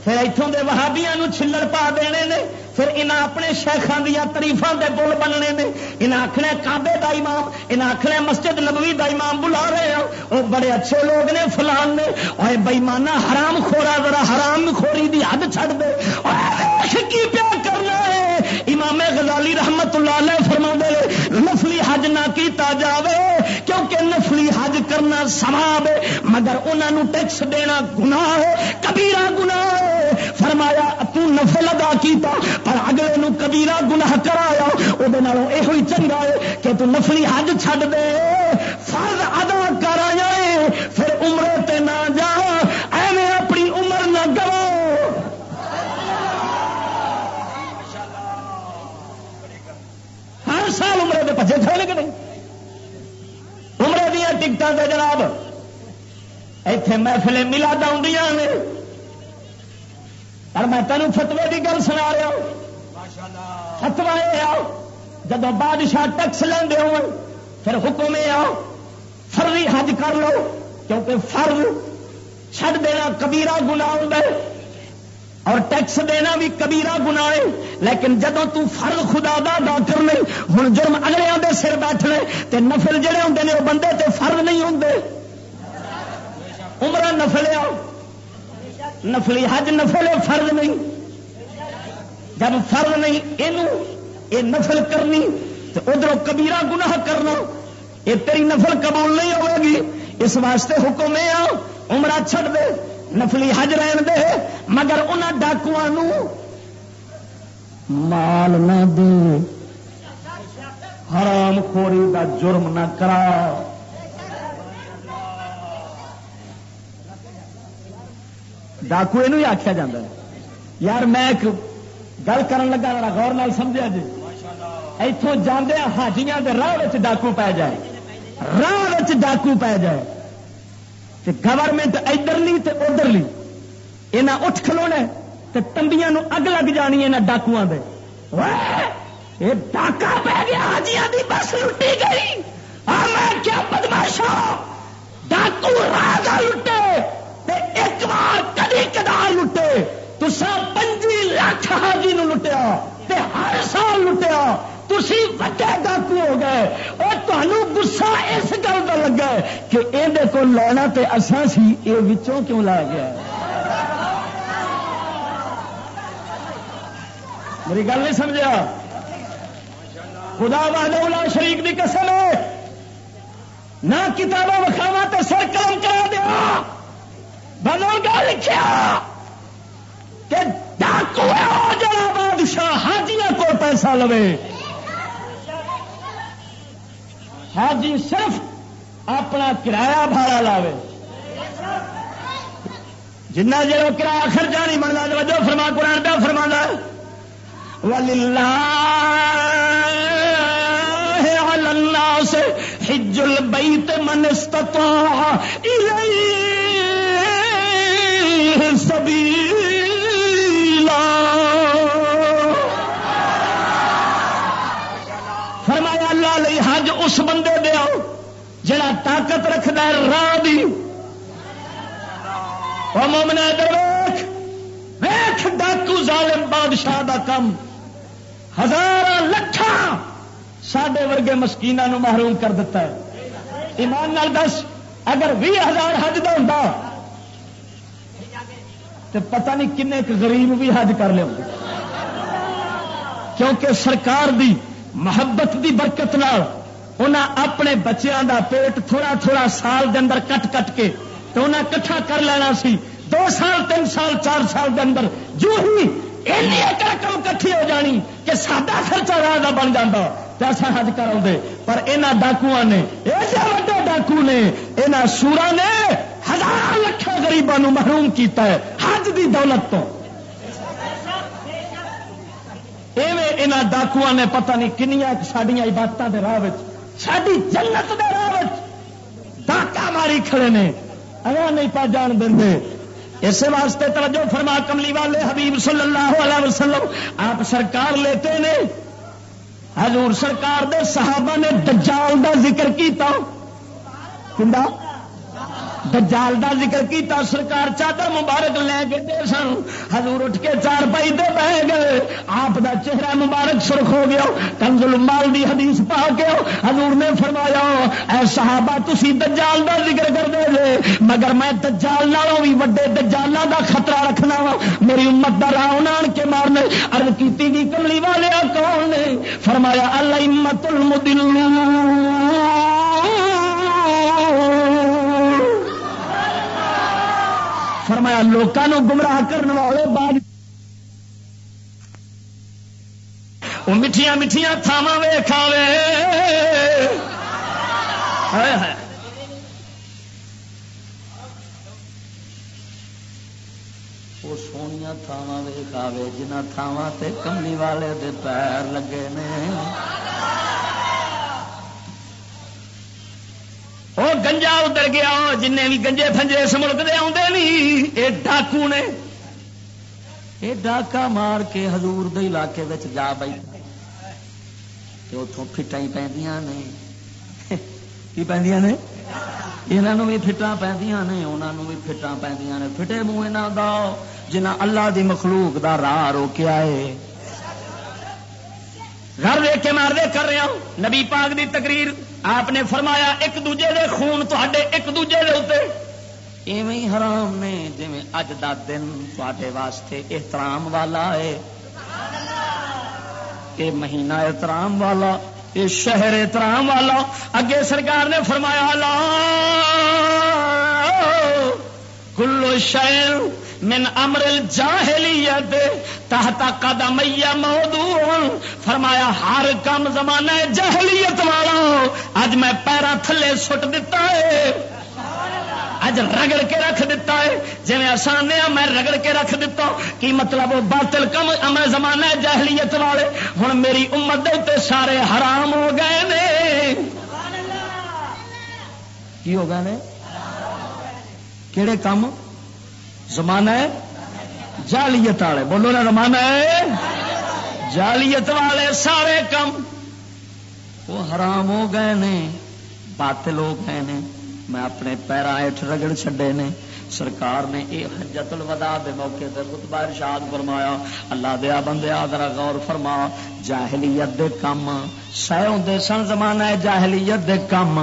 پھر اتوں کے وہابیاں چھلڑ پا دینے نے، پھر انہیں اپنے شیخان دیا تریفا کے بول بننے نے۔ انہیں آخنا کابے کا امام انہیں آخنا مسجد نبوی کا امام بلا رہے ہیں وہ بڑے اچھے لوگ نے، فلان نے۔ اور بےمانہ حرام خورا، ذرا حرام خوری دی حد چھڑ دے۔ کی پیا امام غزالی رحمت اللہ علیہ فرما دے نفلی حج نہ کیتا جاوے، کیونکہ نفلی حج کرنا سواب مگر انہوں ٹیکس دینا گناہ ہے، کبیرہ گناہ ہے۔ فرمایا، تو نفل ادا کیتا، پر اگلے نو کبیرہ گناہ کرایا وہ چنگا ہے کہ تو نفلی حج چھڈ دے۔ فرض ادا سال عمرے کے پچے کھڑے کہ نہیں؟ عمرے دیا ٹکٹان سے جناب اتے محفلیں ملا دیا نے۔ پر میں تینوں فتوے کی گل سنا رہا ہوں۔ فتوا یہ آؤ جب بادشاہ ٹیکس لیندے ہو پھر حکم یہ آؤ، فرضی حج کر لو، کیونکہ فرض چھڈ دینا کبیرہ گنا ہوتا ہے۔ اور ٹیکس دینا بھی کبیرہ گنا ہے، لیکن جدو تو فرض خدا دا ادا کرنے ہوں جرم اگلے دے سر بیٹھنے، تے نفل جڑے ہوں نے وہ بندے تے فرض نہیں ہوں عمرہ نفل آؤ نفلی حج نفل فرض نہیں۔ جب فرض نہیں یہ نفل کرنی تو ادھر کبیرہ گناہ کرنا یہ تیری نفل قبول نہیں ہوے گی۔ اس واسطے حکم یہ ہاں، عمرہ چھڑ دے۔ نفلی حج رہن دے، مگر ان ڈاکو مال نہ دے۔ حرام خوری کا جرم نہ کرا۔ ڈاکو یہ آخیا جا یار میں ایک گل کر لگا، ذرا غور نال سمجھا جی۔ اتوں جانے ہاں، حاجیاں کے راہ ڈاکو پی جائے۔ راہ ڈاکو پی جائے۔ تے گورنمنٹ ادھر لی تو ادھر لی یہاں اٹھ کھلونا تو تمبیاں نو اگ لگ جانی یہاں ڈاکو دے۔ یہ ڈاکا پی گیا حاجیاں دی بس لٹی گئی۔ اور میں کیا بدماشا ڈاکو راہ لٹے تے ایک بار کدی کدار لٹے۔ تو پنجی لاکھ حاجی نو لٹیا تے ہر سال لٹیا۔ تھی وڈے ڈاکو ہو گئے۔ اور تمہیں گسا اس گل کا لگا کہ یہ کو لینا تے اصا سی یہ وچوں کیوں لا گیا۔ میری گل نہیں سمجھا خدا والا شریف کی قسم ہے۔ نہ کتابوں وکھاوا تو سر کام کرا دیا۔ بزرگ لکھا کہ ڈاکو جڑا بادشاہ حاجیاں کو پیسہ لوے۔ حاجی صرف اپنا کرایہ بھاڑا لاوے۔ جنا جب کرایہ خرچہ نہیں بنتا جو فرما، قرآن پہ فرما سے حج البیت من استطاع الیہ فرمایا اللہ لی حج اس بندے دیا جڑا طاقت رکھتا ہے، راہ دی۔ مومنا ویخ ویخ ڈاکو ظالم بادشاہ دا کم۔ ہزار لکھان سڈے ورگے مسکینہ نو محروم کر دیتا ہے۔ ایمان نال دس، اگر بھی ہزار حج دا ہوں تو پتہ نہیں کنے غریب بھی حج کر لیا کیونکہ سرکار دی محبت دی برکت نال انہاں اپنے بچیاں دا پیٹ تھوڑا تھوڑا سال دے اندر کٹ کٹ کے تو انہاں کٹھا کر لینا سی۔ دو سال، تین سال، چار سال کے اندر جو ہی رقم کٹھی ہو جانی کہ سڈا خرچہ راہ کا بن جاتا پیسہ حج کرا پر یہاں ڈاکو نے، ایسے وڈے ڈاکو نے یہاں سورا نے ہزار لکھان گریبان محروم کیتا ہے حج دی دولت تو۔ ایویں ڈاکو نے پتہ نہیں کنیا سڈیا عبادتوں کے راہ ساری جنت کے راہ ڈاکا ماری کھڑے نے۔ اگر نہیں پا جان دیں اس واسطے توجہ فرما، کملی والے حبیب صلی اللہ علیہ وسلم، آپ سرکار لیتے نے۔ حضور سرکار دے صحابہ نے دجال دا ذکر کیتا۔ کنڈا دجال دا ذکر کیتا، سرکار چادر مبارک لے کے دے سن۔ حضور اٹھ کے چار پائی دے بہ گئے۔ آپ دا چہرہ مبارک سرخ ہو گیا۔ کنزل مال دی حدیث پا کے حضور نے فرمایا، اے صحابہ، تسی دجال دا ذکر کر دے جے مگر میں دجال نالوں بھی وڈے دجالاں دا خطرہ رکھنا وا۔ میری امت دا راہ آن کے مارنے۔ عرض کیتی دی کملی والے کون نے۔ فرمایا اللہ امت المدلون فرمایا لوگوں گمراہ کرنے والے بعد وہ میٹھیا میٹھیا تھاوا ویخا وہ سونیا تھاوا ویخا جنہ تھاوا تے کمی والے دے پیر لگے نے۔ وہ گنجا ادھر گیا جن بھی گنجے فنجے اس ملک دے آدھے نہیں یہ ڈاکو نے۔ یہ ڈاکا مار کے ہزور علاقے جا بھائی۔ اتوں فٹا ہی پہ کی پہ یہاں بھی فٹا پہ انہوں بھی فٹا پہ فٹے منہ یہاں دا جنہ اللہ دی مخلوق دا راہ روکیا ہے۔ گھر دیکھ کے مار دے کر رہا ہوں، نبی پاک دی تقریر آپ نے فرمایا، ایک دوجے دے خون تے ایک دوجے دے اتنے ایویں حرام نے جی اج دا دن تے واسطے احترام والا ہے۔ یہ مہینہ احترام والا یہ شہر احترام والا۔ اگے سرکار نے فرمایا، لا کلو شہر من امر الجاہلیت، تحت قدم موضوع۔ فرمایا، ہر کم زمانہ جہلیت والا اج میں پیرا تھلے سٹ دیتا ہے۔ اج رگڑ کے رکھ دیتا ہے۔ جی آسان میں رگڑ کے رکھ دیتا کی مطلب؟ وہ باطل کم امر زمانہ جہلیت والے۔ ہوں میری امت دے سارے حرام ہو گئے نے۔ کی ہو گئے نے؟ کہڑے کام زمانہ ہے؟ جالیت والے، بولو نا زمانہ ہے؟ جالیت والے سارے کم۔ وہ حرام ہو گئے نے، باطل ہو گئے نے، میں اپنے پیرا ہٹ رگڑ چڈے نے۔ سرکار نے یہ حجت الوداع دے موقع تے خطبہ ارشاد فرمایا۔ اللہ دیا بندیا ذرا غور فرما، جاہلیت دے کم سہ ہوندے سن زمانہ جاہلیت دے کم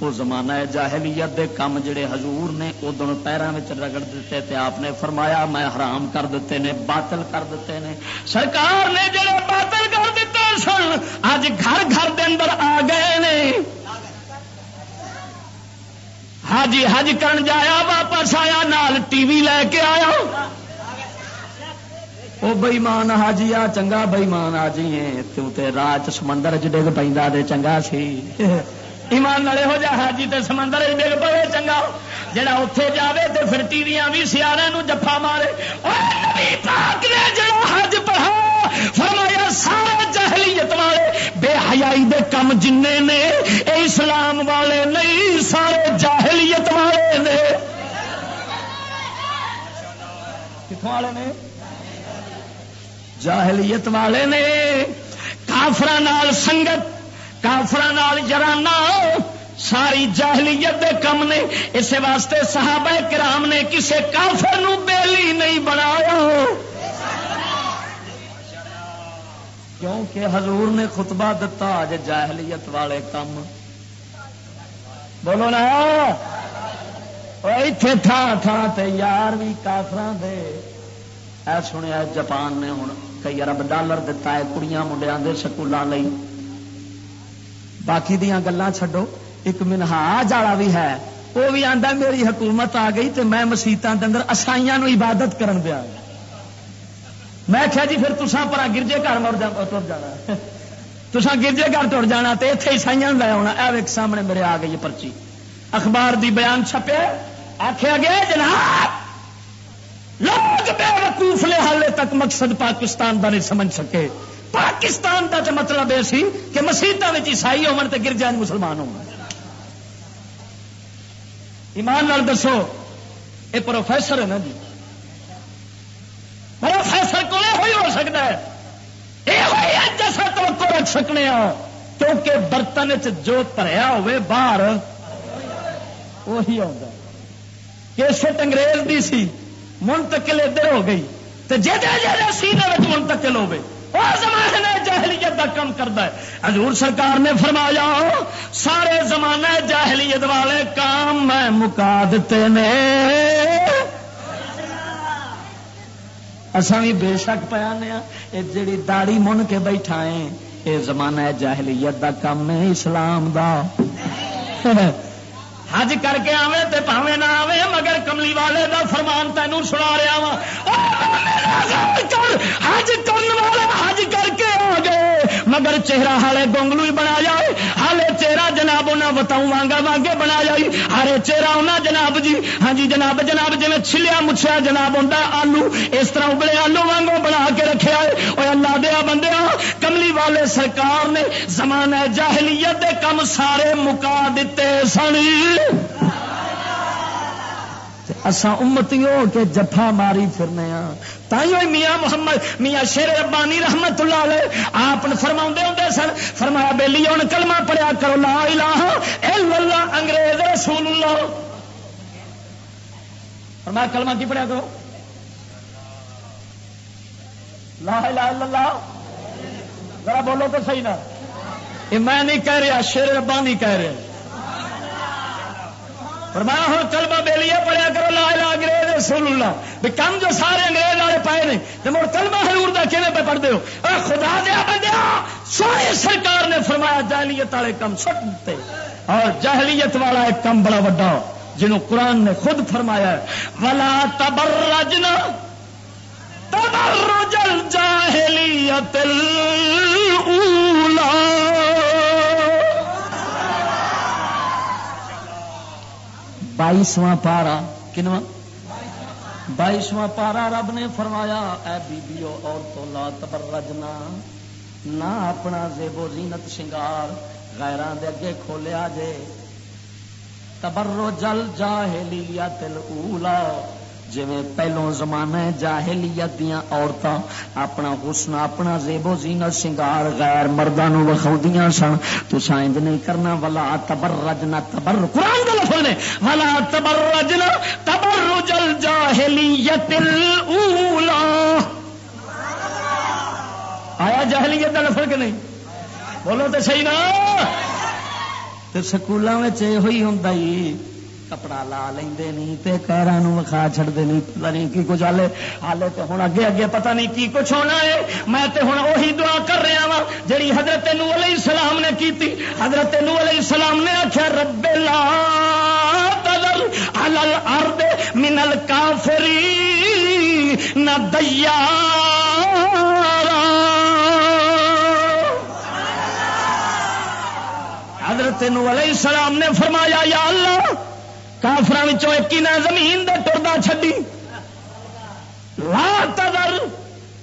وہ زمانہ جاہلیت دے کم جڑے حضور نے ادن پیروں میں رگڑ دیتے تے آپ نے فرمایا، میں حرام کر دیتے نے، باطل کر دیتے نے۔ سرکار نے جڑے باطل کر دیتے سن اج گھر گھر دے اندر آ گئے نے۔ حاجی حج کرن جایا، واپس آیا، نال ٹی وی لے کے آیا۔ وہ بئیمان حاجی، آ چنگا بئیمان آ جی تے رات سمندر چ ڈگ پہ چنگا سی۔ ایمان والے ہو جا، حاجی تے سمندر ڈگ پے چنگا۔ جڑا اتے جاوے تے پھر ٹی وی بھی سیارے جفا مارے۔ جڑا حج پڑھا، فرمایا سارے جہلیت والے بے حیائی دے کم جن نے، اے اسلام والے نہیں، سارے جاہلیت والے نے۔ کتوں والے نے؟ جاہلیت والے نے۔ کافر سنگت کافر جرانا ساری جاہلیت دے کم نے۔ اس واسطے صحابہ کرام نے کسے کافر نو بیلی نہیں بنایا۔ کیونکہ حضور نے خطبہ دتا اج جاہلیت والے کم۔ بولو نا۔ اتے تھان تھان تے یار بھی کافران دے۔ اے سنیا جاپان نے ہوں کئی ارب ڈالر دتا ہے، کڑیاں منڈیا دے سکولوں باقی دیا گلان چھڈو۔ ایک منہاج والا بھی ہے۔ وہ بھی آتا میری حکومت آ گئی تو میں مسیتوں کے اندر اسائیاں عبادت کرن دیا میں کیا جی پھر تسان پر گرجے گھر مر تر جانا۔ تسان گرجے گھر تر جانا تو اتنے عیسائی لے آنا ایک سامنے میرے آ گئی پرچی۔ اخبار دی بیان چھپے آخیا گیا جناب، لوگ بے وقوف نے حالے تک مقصد پاکستان کا نہیں سمجھ سکے۔ پاکستان کا تو مطلب یہ سی کہ مسیحت عیسائی ہو گرجا مسلمان ہو ایمان نال دسو، یہ پروفیسر ہے نا جی۔ پروفیسر کو ہوئی ہو سکتا ہے۔ یہ جیسا توقع رکھ سکنے ہاں کیونکہ برتن چ جو تریا ہوے باہر، وہی آتا کیسٹ انگریز دی سی، منتقل ادھر ہو گئی۔ تو جی جی سینے منتقل ہو زمانے جہلیت کا کم کرتا ہے۔ حضور سرکار نے فرمایا، سارے زمانے جہلیت والے کام میں مکا دیتے نے۔ اصا بھی بے شک پیا یہ ہاں، جڑی داڑی من کے بیٹھا ہے یہ زمانہ جہلیت کا کم ہے، اسلام دا۔ حج کر کے آوے تے پاوے نہ آوے مگر کملی والے دا فرمان تینوں سنا رہا وا حج کرن والا حج کر کے آ گئے مگر چہرہ ہالے گونگلو ہی بنا جائے۔ ہالے چہرہ جناب انہیں بتاؤں وانگا وانگے بنا جائی۔ ہارے چہرہ انہیں جناب جی۔ ہاں جی جناب جناب جی میں چھلیا مچھیا جناب ہوں آلو اس طرح ابلے آلو وانگو بنا کے رکھے آئے۔ وہ اللہ دیا بندے کملی والے سرکار نے زمانہ جاہلیت دے کم سارے مکا دیتے سنی اسا امتی ہو کے جفا ماری پھرنے ہاں۔ تائیوں میاں محمد، میاں شیر ربانی رحمت اللہ علیہ، آپ فرما ہوں سن، فرمایا بیلی ہوں کلمہ پڑھیا کرو، لا الہ الا اللہ، انگریز رسول اللہ فرمایا کلمہ کی پڑھیا کرو۔ لا الہ الا اللہ۔ ذرا بولو تو صحیح نا۔ یہ میں نہیں کہہ رہا، شیر ربانی کہہ رہے فرمایا ہوں کلمہ بے لیے پڑھیا کرو، لا الہ انگریز رسول اللہ بھی کم جو سارے انگریز والے پائے نے، تو مڑ کلمہ حضور دا کیویں پہ پڑھتے ہو؟ اے خدا دیا بندیا سونے سرکار نے فرمایا، جاہلیت والے کم سٹ دیتے۔ اور جاہلیت والا ایک کم بڑا وڈا، جنہوں قرآن نے خود فرمایا ہے۔ ولا تبرجنا، تبرج الجاہلیت الاولى بائیسواں پارا، کنواں؟ بائیسواں پارا رب نے فرمایا، اے بیبیو اور تو لا تبرجنا، نہ اپنا زیب و زینت شنگار غیران دے اگے کھولیا جے۔ تبرو جل جاہلیت الاولا جی پہلو زمانہ جاہلیت دیا عورتاں اپنا حسن، اپنا زیب و زینت سنگار غیر مردوں وکھاؤ سن۔ تو سائنج نہیں کرنا، ولا تبر رجنا تبر، قرآن کا لفظ نے، ولا تبر رجنا تبر رجل جاہلیت الاولا آیا جاہلیت کا لفظ کہ نہیں؟ بولو تو صحیح نا۔ تے سکولوں میں یہ ہوئی ہوں کپڑا لا لیں پیروں وکھا چڑتے نہیں پتا نہیں کی کچھ ہالے ہالے تو ہوں اگے اگے پتا نہیں کی کچھ ہونا ہے۔ میں تے ہوں وہی دعا کر رہا وا جی حضرت نو علیہ السلام نے کی حضرت نو علیہ السلام نے آخیا رب لا تدر الارض من الکافری نہ دیا حضرت نو علیہ السلام نے فرمایا، یا اللہ کافر ایک نہ زمین دے ٹردا چڈی لا تذر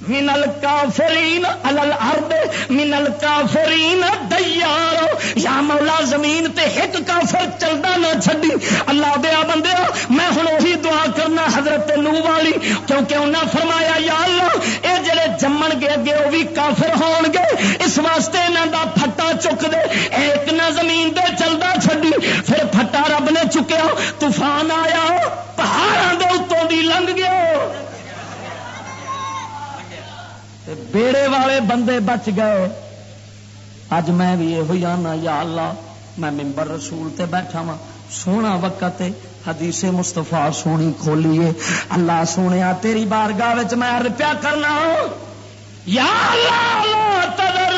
منل کافرین الارض، منل کافرین دیار۔ یا مولا زمین تے ایک کافر چلدا نہ چھڈی۔ اللہ دیا بندے میں ہن وہی دعا کرنا حضرت نو والی، کیونکہ انہاں فرمایا، یا اللہ، اے جڑے جمن گے، اگے او بھی کافر ہون گے، اس واسطے انہاں دا پھٹا چک دے۔ ایک نہ زمین تے چلدا چھڈی، پھر پھٹا رب نے چکیا، طوفان آیا، پہاڑاں دے اتوں دی لنگ گیا۔ بیڑے والے بندے بچ گئے۔ اج میں بھی یہ آنا، یا اللہ، میں ممبر رسول تے بیٹھا وا سونا وقت حدیث مستفا سونی کھولیے۔ اللہ سونے تیری بار گاہ میں روپیہ کرنا یا اللہ تدر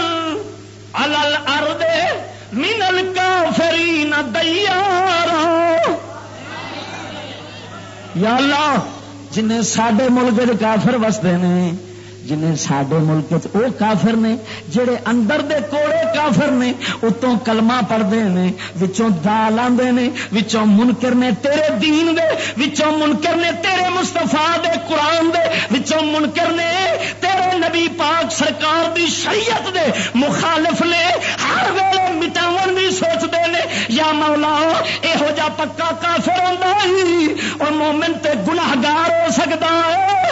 الارض من الکافرین دیارا یا اللہ جن سڈے ملک کافر وستے ہیں جنہیں سڈے ملک وہ کافر نے، جڑے اندر دے کوڑے کافر نے، اتوں کلمہ پڑھتے ہیں وچوں دال آدھے نے، وچوں منکر نے تیرے دین دے، وچوں منکر نے تیرے مستفا دے، قرآن دے، وچوں منکر نے تیرے نبی پاک سرکار دی شریعت دے مخالف نے ہر ویلے مٹاو بھی سوچتے ہیں یا مولا یہو جا پکا کافر ہوتا ہی اور مومن تے گناہگار ہو سکتا ہے۔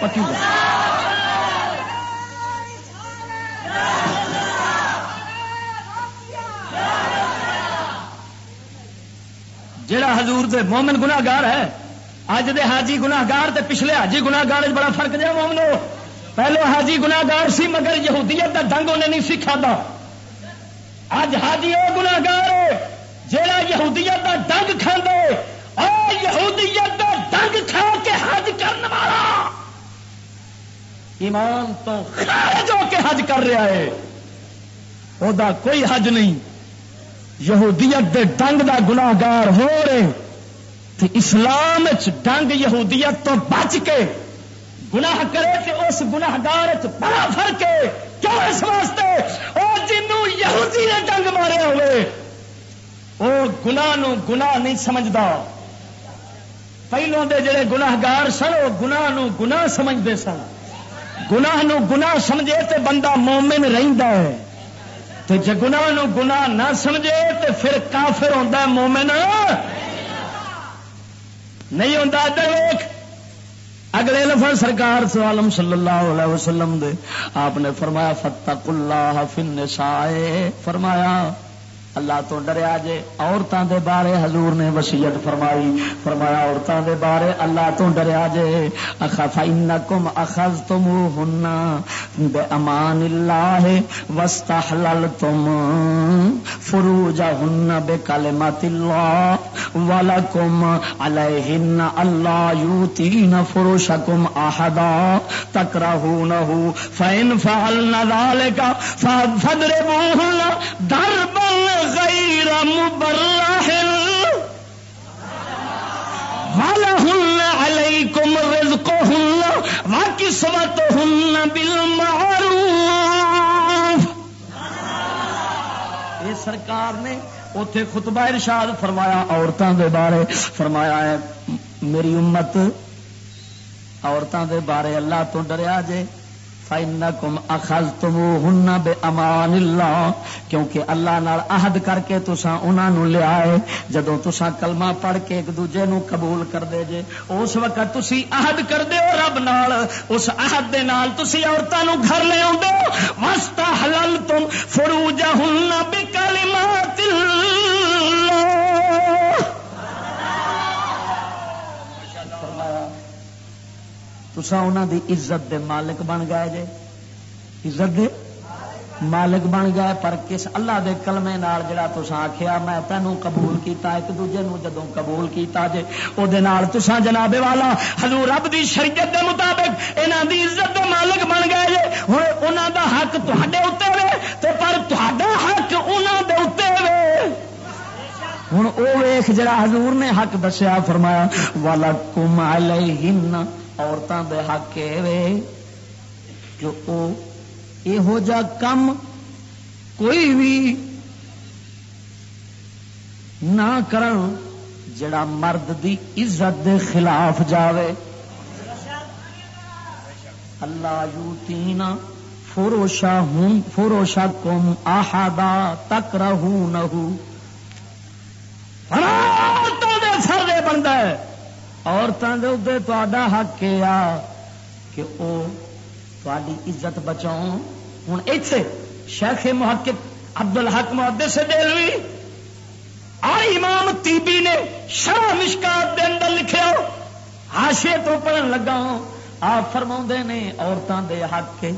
پکی جڑا حضور دے مومن گناگار ہے اج دے حاجی گناگار تے پچھلے حاجی گناگار بڑا فرق جا مومنو پہلے حاجی گناگار سی مگر یہودیت دا ڈنگ انہیں نہیں سکھا اج حاجی وہ گناگار جہاں یہودیت کا ڈنگ کھانے اور یہودیت کا ڈنگ کھا کے حج کرنے والا۔ ایمان تو خارج ہو کے حج کر رہا ہے۔ وہ کوئی حج نہیں۔ یہودیت دے ڈنگ دا گناگار ہو رہے۔ تو اسلام ڈنگ یہودیت تو بچ کے گناہ کرے کہ اس گناگار بڑا فرق ہے کیوں اس واسطے؟ وہ جنوں یہودی نے ڈنگ مارے ہوئے۔ وہ گنا گنا نہیں سمجھتا پہلوں دے جڑے گناہگار سن وہ گنا گنا سمجھتے سن۔ گناہ نو گنا سمجھے تے بندہ مومن رہندا ہے۔ تو جے گناہ نو گناہ نہ سمجھے تے پھر کافر ہوندا ہے مومن۔ نہیں ہوندا ادھر ویکھ۔ اگلے لفظ سرکار سوالم صلی اللہ علیہ وسلم دے۔ آپ نے فرمایا فتق اللہ فی النساء۔ فرمایا اللہ تو ڈریا جے عورتوں دے بارے حضور نے وسیعت فرمائی۔ فرمایا عورتوں دے بارے اللہ تو ڈریا جے۔ اخف انکم اخذتموهن بامان اللہ واستحللتم فروجهن بکلمات اللہ ولکم علیہن اللہ یوتین فرشکم احدا تکرہونہ فإن فعلن ذلك فضربوهن ضربا غیر مبرح. ولہن علیکم رزقہن، وکسوتہن بالمعروف. یہ سرکار نے اتے خطبہ ارشاد فرمایا عورتوں دے بارے فرمایا ہے، میری امت عورتوں دے بارے اللہ تو ڈریا جے فَإِنَّكُمْ أَخَذْتُمُوهُنَّ بِأَمَانِ اللَّهِ کیونکہ اللہ نال عہد کر کے تساں انہاں نو لے آئے جدوں تساں کلمہ پڑھ کے ایک دوجے نو قبول کر دے جے، اس وقت تسی عہد کر دے ہو رب نال۔ اس عہد دے نال تسی عورتاں نو گھر لے اوندے ہو۔ واستحللتم فروجهن بکلمات تسا انہوں دی عزت دے مالک بن گئے جے۔ عزت دے مالک بن گئے، پر کس اللہ دے کلمے نال جڑا تسا آخیا میں تینوں قبول کیتا، ایک دوجے نو جدوں قبول کیتا جے او دے نال تسا جناب والا، حضور رب دی شریعت دے مطابق انہاں دی عزت دے مالک بن گئے جے۔ ہن انہاں دا حق تہاڈے اوتے وے، تے پر تہاڈا حق انہاں دے اوتے وے۔ ہن او ویکھ جڑا حضور نے حق دسیا، فرمایا والا کم علیہن عورتوں دے حق وے جو او یہو جا کم کوئی بھی نہ کرن جڑا مرد دی عزت دے خلاف جاوے اللہ یوتینا فروشا ہوں فروشا کم آہدا تک رہو نہ سر بنتا ہے عورتوں کے اتنے تا حق یہ آ کہ وہ تاری عزت بچاؤ ہوں اتنے شیخ محقق عبد الحق محدے سے دلوی آئی امام تیبی نے شرح مشکات دے اندر لکھے ہو ہاشے تو پڑھن لگا۔ ہوں آپ فرما نے عورتوں دے حق کے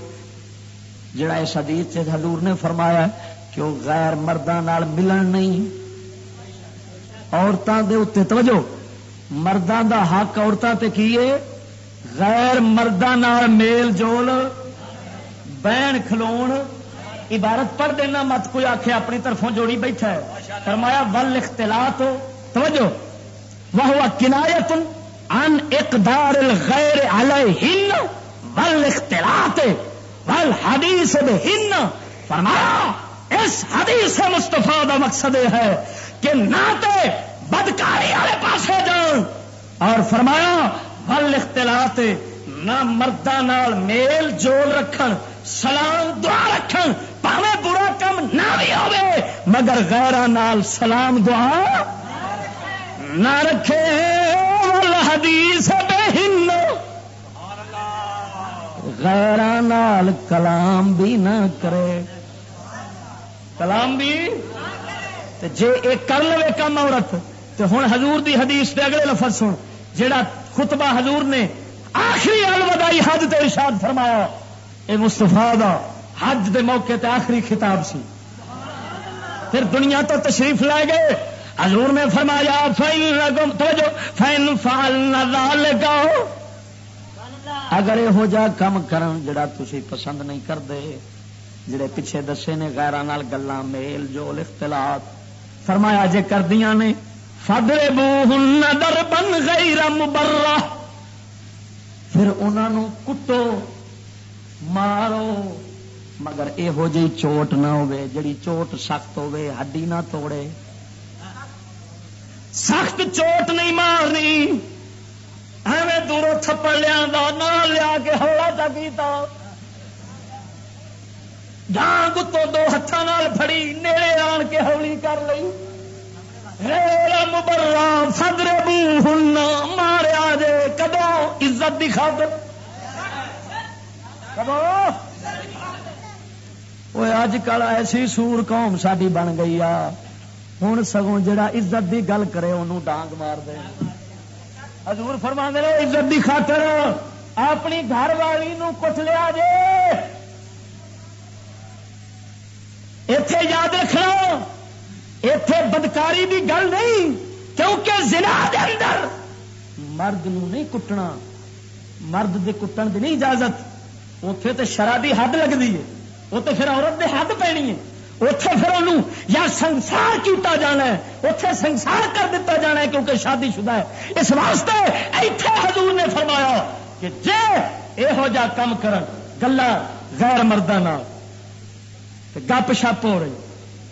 جڑا اس حدیث سے حضور نے فرمایا کہ وہ غیر مردوں ملن نہیں۔ عورتوں دے اتنے توجہ۔ مردوں دا حق عورتوں تے کیے غیر مردوں میل جول، بہن کھلو عبارت پڑھ دینا مت، کوئی آخے اپنی طرفوں جوڑی بیٹھا ہے۔ فرمایا ول اختلاط ہو توجہ وہ کنایت ان اقدار الغیر علیہن ول اختلاط ول حدیث ہن فرمایا، اس حدیث مستفا کا مقصد یہ ہے کہ نہ تو بدکاری والے پاس جان اور فرمایا ول اختلاط، نہ مردہ میل جول رکھن، سلام دعا رکھن پاوے برا کم نہ بھی ہوے مگر غیرہ نال سلام دعا نہ رکھے۔ حدیث بہن غیرہ نال کلام بھی نہ کرے۔ کلام بھی؟ جے ایک کر لو کم عورت تو ہوں حضور دی حدیث دے اگلے لفظ سن، جیڑا خطبہ حضور نے آخری الوداعی حج تے ارشاد فرمایا، اے مستفا دا حج دے موقع تے آخری خطاب سی۔ پھر دنیا تو تشریف لائے گئے، حضور نے فرمایا فائن تو فائن فال نہ اگر یہ جا کم کرن جڑا تھی پسند نہیں کرتے جڑے پیچھے دسے نے غیر گلا میل جول، اختلاط، فرمایا جے کردیا نے فدرے بو ہن در بن گئی رم برا پھر انہوں کٹو، مارو۔ مگر یہو جی چوٹ نہ ہو جڑی چوٹ سخت ہوے ہڈی نہ توڑے۔ سخت چوٹ نہیں مارنی۔ ایویں دوروں تھپڑ لیا نہ لیا کے ہولا چا جان گتوں دو ہاتھوں فڑی نیڑے آن کے ہولی کر لی مبرا فدر بو ہن ماریا جے، کدو عزت دی خاطر؟ اج کل ایسی سور قوم ساری بن گئی آ۔ ہوں سگوں جڑا عزت دی گل کرے انہوں ڈانگ مار دے۔ حضور فرما دے عزت دی خاطر اپنی گھر والی نو کچھ لیا جے۔ اتے یاد رکھنا اتے بدکاری دی گل نہیں، کیونکہ زنا دے اندر مرد نو نہیں کٹنا، مرد دے کٹن دی نہیں اجازت۔ اتے تو شرابی حد لگتی ہے وہ تو پھر عورت دے حد پینی ہے۔ اتے پھر انہوں یا سنسار کیتا جانا ہے اتے سنسار کر دیتا جانا ہے کیونکہ شادی شدہ ہے۔ اس واسطے ایتھے حضور نے فرمایا کہ جے یہو جا کم کر گلا غیر مردہ گپ شپ ہو رہی،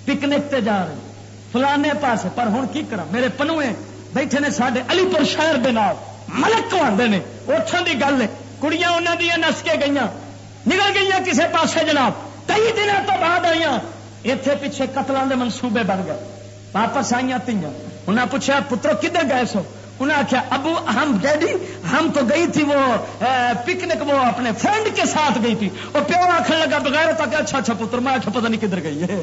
پکنک تے جا رہی۔ فلانے پاس پر ہوں کی کرا میرے پنوے بیٹھے نے سارے علی پور شہر دے نال، ملک کو آتے ہیں اتوں کی گل ہے، کڑیاں انہوں دیا نس کے گئی نکل گئی کسی پاس جناب۔ کئی دنوں تو بعد آئی اتنے پیچھے قتلوں کے منصوبے بن گئے۔ واپس آئی تیاں۔ انہیں پوچھا پترو، کدھر گئے سو؟ انہیں آخیا ابو ہم ڈیڈی، ہم تو گئی تھی وہ پکنک وہ اپنے فرینڈ کے ساتھ گئی تھی۔ وہ پیو آخر لگا، بغیر تک اچھا اچھا پتر، میں آخر پتہ نہیں کدھر گئی ہے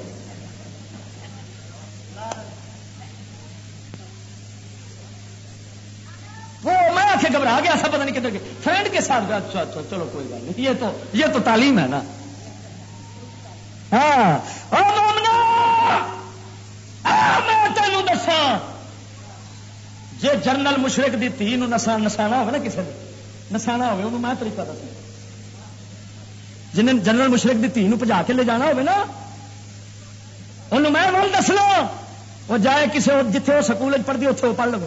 کے گھبرا گیا سب گئے فرینڈ کے ساتھ اچھا اچھا چلو کوئی بات نہیں، یہ تو یہ تو تعلیم ہے نا۔ ہاں میں تینوں دسا جی جنرل مشرق کی تھی نسا نسانا ہو نا کسی نے نسانا ہوگا انہوں میں طریقہ دس جن جنرل مشرق کی تھی پجا کے لے جانا ہوگا نا انہوں میں دس لو وہ جائے کسی جتنے وہ سکول پڑھتی اتنے وہ پڑھ لو۔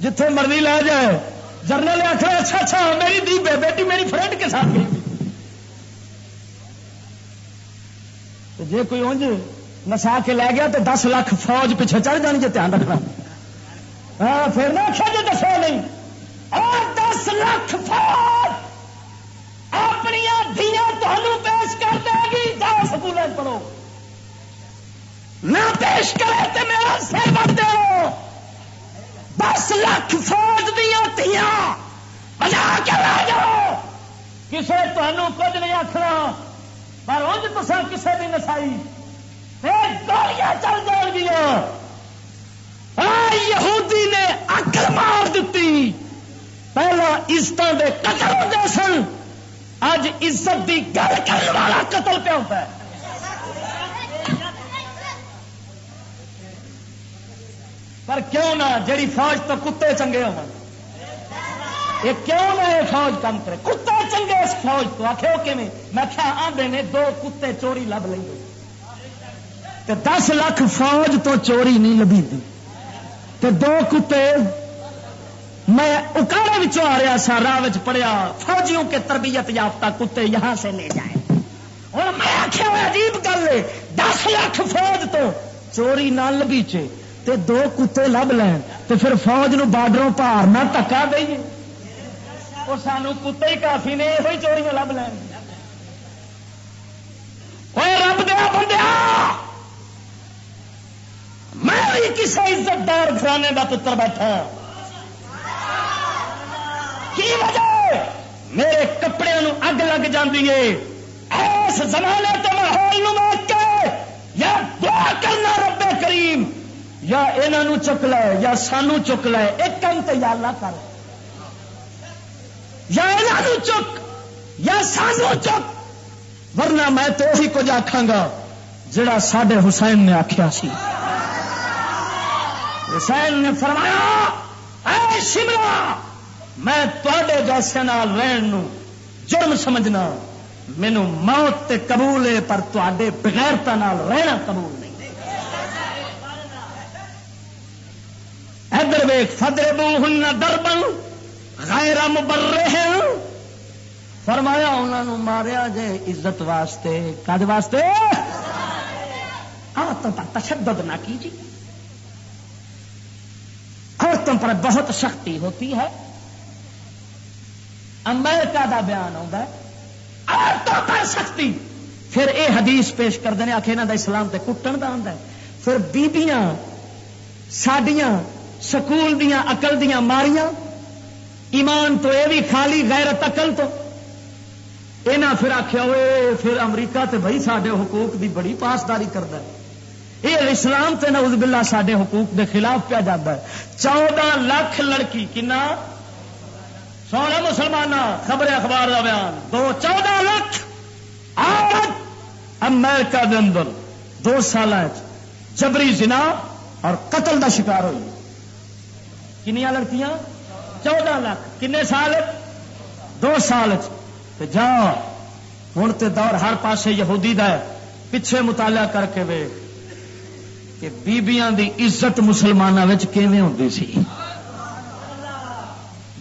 جتھے مرضی لے جائے جرنل نے آخر اچھا اچھا میری دی بیٹی میری فرینڈ کے ساتھ گئی۔ جی کوئی اونج نسا کے لے گیا تو دس لاکھ فوج پیچھے چڑھ جانی جی دھیان رکھنا۔ ہاں پھر نہ آخر جی دسو نہیں۔ اور دس لاکھ فوج اپنی دیا تمہوں پیش کر دے گی۔ جاؤ سکول پڑھو۔ نہ پیش کرے تو میرا سر بڑھ دو دس لاکھ فوج دیا تیا بجا کے لے جاؤ۔ کسے تمہوں کچھ نہیں آخنا پر انج تو کسے بھی نسائی گولیاں چل جان گیا۔ یہودی نے اکل مار دیتی پہلا عزت کے قتل ہوتے سن۔ اج عزت کی گل کرنے والا قتل پہ ہوتا ہے۔ پر کیوں نہ جڑی فوج تو کتے چنگے ہو یہ کیوں نہ یہ فوج کام کرے؟ کتے چنگے اس فوج تو آخو کہ میں کیا آدھے نے دو کتے چوری لب لیں گے دس لاکھ فوج تو چوری نہیں لبی تے دو کتے میں اکاڑے آ رہا سا، راہ پڑیا۔ فوجیوں کے تربیت یافتہ کتے یہاں سے لے جائیں۔ اور میں آخیا عجیب گل ہے۔ دس لاکھ فوج تو چوری نہ لبیچے تے دو کتے لب لین تو پھر فوج نو بارڈروں پار نہ ٹکا دئیے وہ سانو کتے ہی کافی نے یہ چوریاں لب لین۔ رب دیا بندیا میں بھی کسی عزت دار گھرانے کا پتر بیٹھا۔ کی وجہ؟ میرے کپڑے اگ لگ جاتی ہے۔ اس زمانے کے ماحول کے یا دعا کرنا رب کریم۔ یا یہ چک لے، یا سانو چک لے، ایک کم تیار نہ کر۔ یا یہ چک، یا سانو چک۔ ورنہ میں تو وہی کچھ آخا گا جڑا سڈے حسین نے آخیا سی۔ حسین نے فرمایا، اے شملہ میں تے جیسے رہن جرم سمجھنا۔ مینو موت تے قبول ہے، پر تے بغیرتا رہنا قبول نہیں ادھر ویخ فدر بو ہن دربن، غیر مبرہ فرمایا انہوں ماریا جے عزت واسطے۔ کد واسطے؟ عورتوں پر تشدد نہ کیجیے۔ عورتوں پر بہت سختی ہوتی ہے۔ امریکہ کا بیان آتا ہے۔ عورتوں پر سختی۔ پھر اے حدیث پیش کر دیں آخر یہاں کا اسلام تے کٹن کا آتا ہے۔ پھر بیبیاں سڈیا سکول دیا اقل دیا ماریاں۔ ایمان تو یہ بھی خالی، غیرت اقل تو۔ یہاں پھر آخیا ہوئے پھر امریکہ تے بھائی سارے حقوق دی بڑی پاسداری کرتا ہے۔ یہ اسلام تے نعوذ باللہ سارے حقوق دے خلاف پیا جاتا ہے۔ چودہ لاکھ لڑکی، کنا؟ سونا مسلمان خبر اخبار کا بیان۔ دو، چودہ لاکھ امریکہ دے اندر۔ دو سال جبری زنا اور قتل دا شکار ہوئی۔ کنیا لڑکیاں؟ چودہ لاکھ۔ کنے سال؟ دو سال جا ہوں تو دور ہر پاسے یہودی دا ہے۔ پیچھے مطالعہ کر کے وے کہ بیبیاں دی عزت مسلمانوں ہوتی سی۔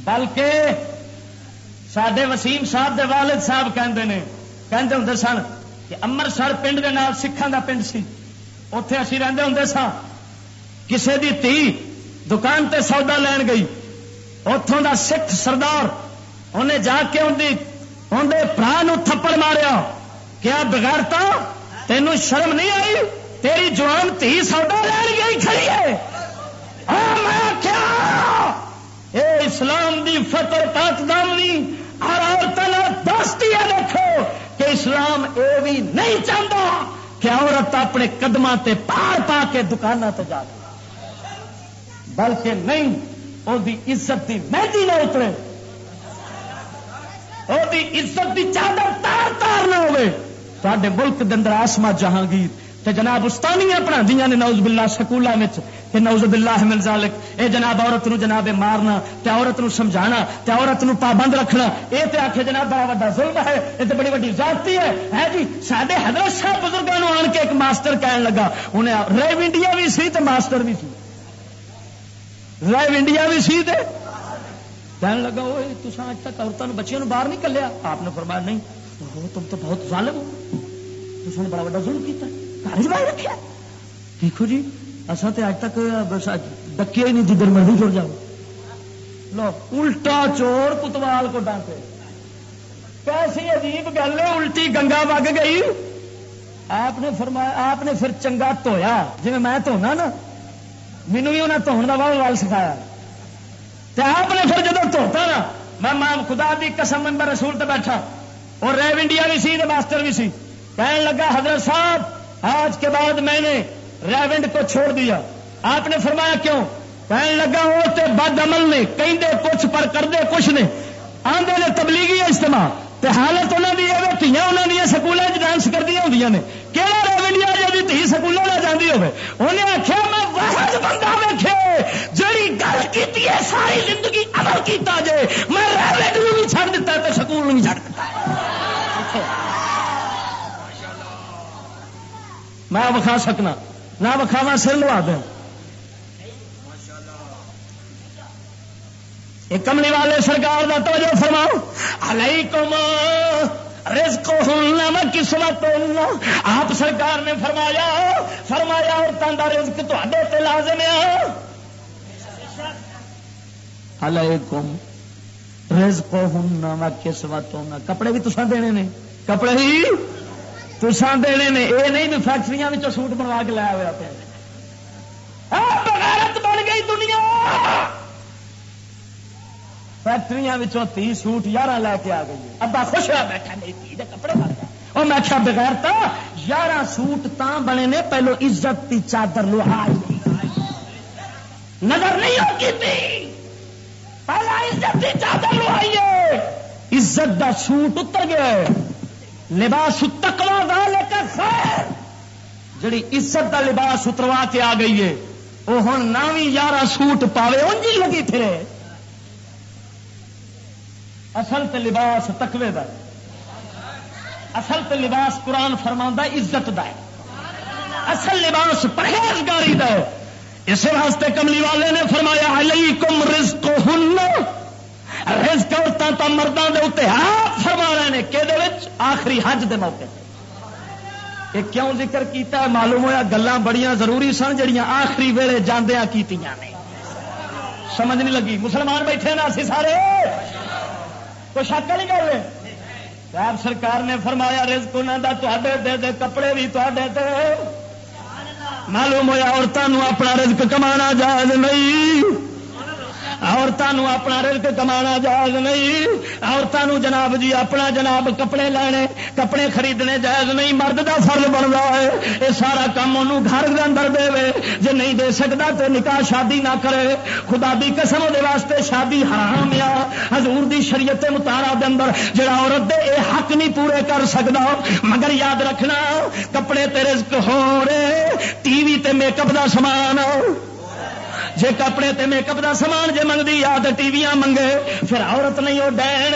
بلکہ سڈے وسیم صاحب دے والد صاحب کہندے نے، کہندے ہوں سن کہ امرسر پنڈ دے نال سکھان دا پنڈ سی۔ اتے اسی رہندے ہوں سا کسے دی تھی دکان تے سودا لین گئی۔ اتوں دا سکھ سردار انہیں جا کے اندر برا تھپڑ ماریا۔ کیا بغیرتا تینوں شرم نہیں آئی؟ تیری جوان تھی سودا لین گئی کھڑی ہے۔ میں کیا اے اسلام دی فتر پاک دامنی اور عورتوں دوستی ہے دیکھو۔ کہ اسلام اے بھی نہیں چاہتا کہ عورت اپنے قدم تے پار پا کے دکانوں تے جا بلکہ نہیں وہ عزت کی مہندی نہ اترے۔ وہ عزت کی چادر تار تار نہ ہوئے۔ تے ملک دن آسما جہانگیر۔ تے جناب استانیاں پڑھا نے نوز بلا سکولوں میں کہ نوز بلا مل ذالک۔ اے جناب عورت نو جناب مارنا، تے عورت نو سمجھانا، تے عورت نو پابند رکھنا۔ اے تے آخے جناب بڑا وا ظلم ہے یہ تو بڑی وڈی ذاتی ہے۔ ہے جی سارے حضرت صاحب بزرگوں آن کے ایک ماسٹر کہن لگا۔ انہیں ریو انڈیا بھی سی تے ماسٹر بھی سی۔ ریو انڈیا بھی سی تے کہنے لگا وہ تصا اج تک عورتوں بچیوں باہر نہیں کلیا آپ نے فرمایا، نہیں، وہ تم تو بہت ظالم ہو۔ تم نے بڑا وا ظلم کیا گھر باہر رکھا دیکھو جی اصا تو اج تک ڈکیا ہی نہیں جدھر مرضی چڑ جاؤ۔ لو، الٹا چور کتوال کو ڈانٹے۔ کیسی عجیب گل ہے، الٹی گنگا وگ گئی۔ آپ نے فرمایا، آپ نے پھر چنگا دھویا جی میں دھونا نا مینو بھی انہیں دھون کا واہ وال سکھایا آپ نے پھر جب دھوتا نا میں ماں خدا دی قسم ممبر رسول تے بیٹھا اور ریو انڈیا بھی سی ماسٹر بھی سی کہنے لگا حضرت صاحب آج کے بعد میں نے ریونڈ کو چھوڑ دیا آپ نے فرمایا کیوں کہنے لگا وہ تو بد عمل نے کہیں دے کچھ پر کر دے کچھ نے آدھے نے تبلیغی اجتماع تے حالت انہوں نے یہ دیا انہوں نے سکولوں ڈانس کر دیا ہوں نے۔ کہڑا ریونڈیا جی تھی سکولوں نہ جاتی ہوے انہیں آخیا میں واحد بندہ ویکھے جی گل کی ساری زندگی عمل کیتا جے، میں ریونڈ بھی چڑ دیتا تو سکول بھی چڑ دیتا میں وکھا سکنا، نہ وکھاوا سر لوا دیں کملی والے سرکار کا توجہ فرماؤ۔ علیکم رزق ہونا قسمت آپ سرکار نے فرمایا فرمایا عورتوں کا رزق تے لازم ہے۔ علیکم رزق ہونا قسمت ہونا کپڑے بھی تسان دینے نے۔ کپڑے ہی تسان دینے نے۔ یہ نہیں بھی فیکٹری سوٹ بنوا کے لایا ہوا پہ بن گئی دنیا۔ فیکٹری تی سوٹ یارہ لے کے آ گئی ابا خوش ہوا بیٹھا، میری تھی کپڑے بن اور میں کیا بغیر تو یارہ سوٹ تا بنے نے، پہلو عزت کی چادر لوہا جی۔ نظر نہیں ہوتی تھی۔ پہلا عزت کی چادر لوہائیے جی۔ عزت دا سوٹ اتر گیا۔ لباس تکوا دا لے کر خیر جڑی عزت دا لباس اتروا کے آ گئی ہے، وہ ہوں نہ بھی یارہ سوٹ پاوے انجی لگی پھرے۔ اصل تے لباس تکوے دا اصل تے لباس قرآن فرما عزت دا ہے۔ اصل لباس پرہیزگاری دا ہے۔ اسی واسطے کملی والے نے فرمایا، علیکم رزق ہن رزق عورتوں تو مردوں کے اتنے ہاتھ فرما رہے ہیں کہ آخری حج دے موقع یہ کیوں ذکر کیتا ہے؟ معلوم ہوا گلان بڑیاں ضروری سن جڑیاں آخری ویلے جاندیاں کیتیاں نے۔ سمجھ نہیں لگی؟ مسلمان بیٹھے نا اسی سارے؟ کوئی شک نہیں گل صاحب سرکار نے فرمایا رزق انہوں کا دے دے کپڑے بھی تے معلوم ہوا عورتوں اپنا رزق کما جائز نہیں۔ عورتوں اپنا رزق کما جائز نہیں۔ عورتوں جناب جی اپنا جناب کپڑے لینے، کپڑے خریدنے جائز نہیں۔ مرد کا فرض بن رہا ہے۔ یہ سارا کام انہوں گھر کے اندر دے جی نہیں دے سکتا تو نکاح شادی نہ کرے۔ خدا دی قسم دے واسطے شادی حرام یا۔ حضور دی شریعت متارا دے اندر جڑا عورت دے اے حق نہیں پورے کر سکتا مگر یاد رکھنا، کپڑے تے رزق ہو رہے۔ ٹی وی تے میک اپ دا سامان۔ جے کپڑے تے میک اپ دا سامان جے منگتی یا تو ٹی وی منگے، پھر عورت نہیں وہ ڈین۔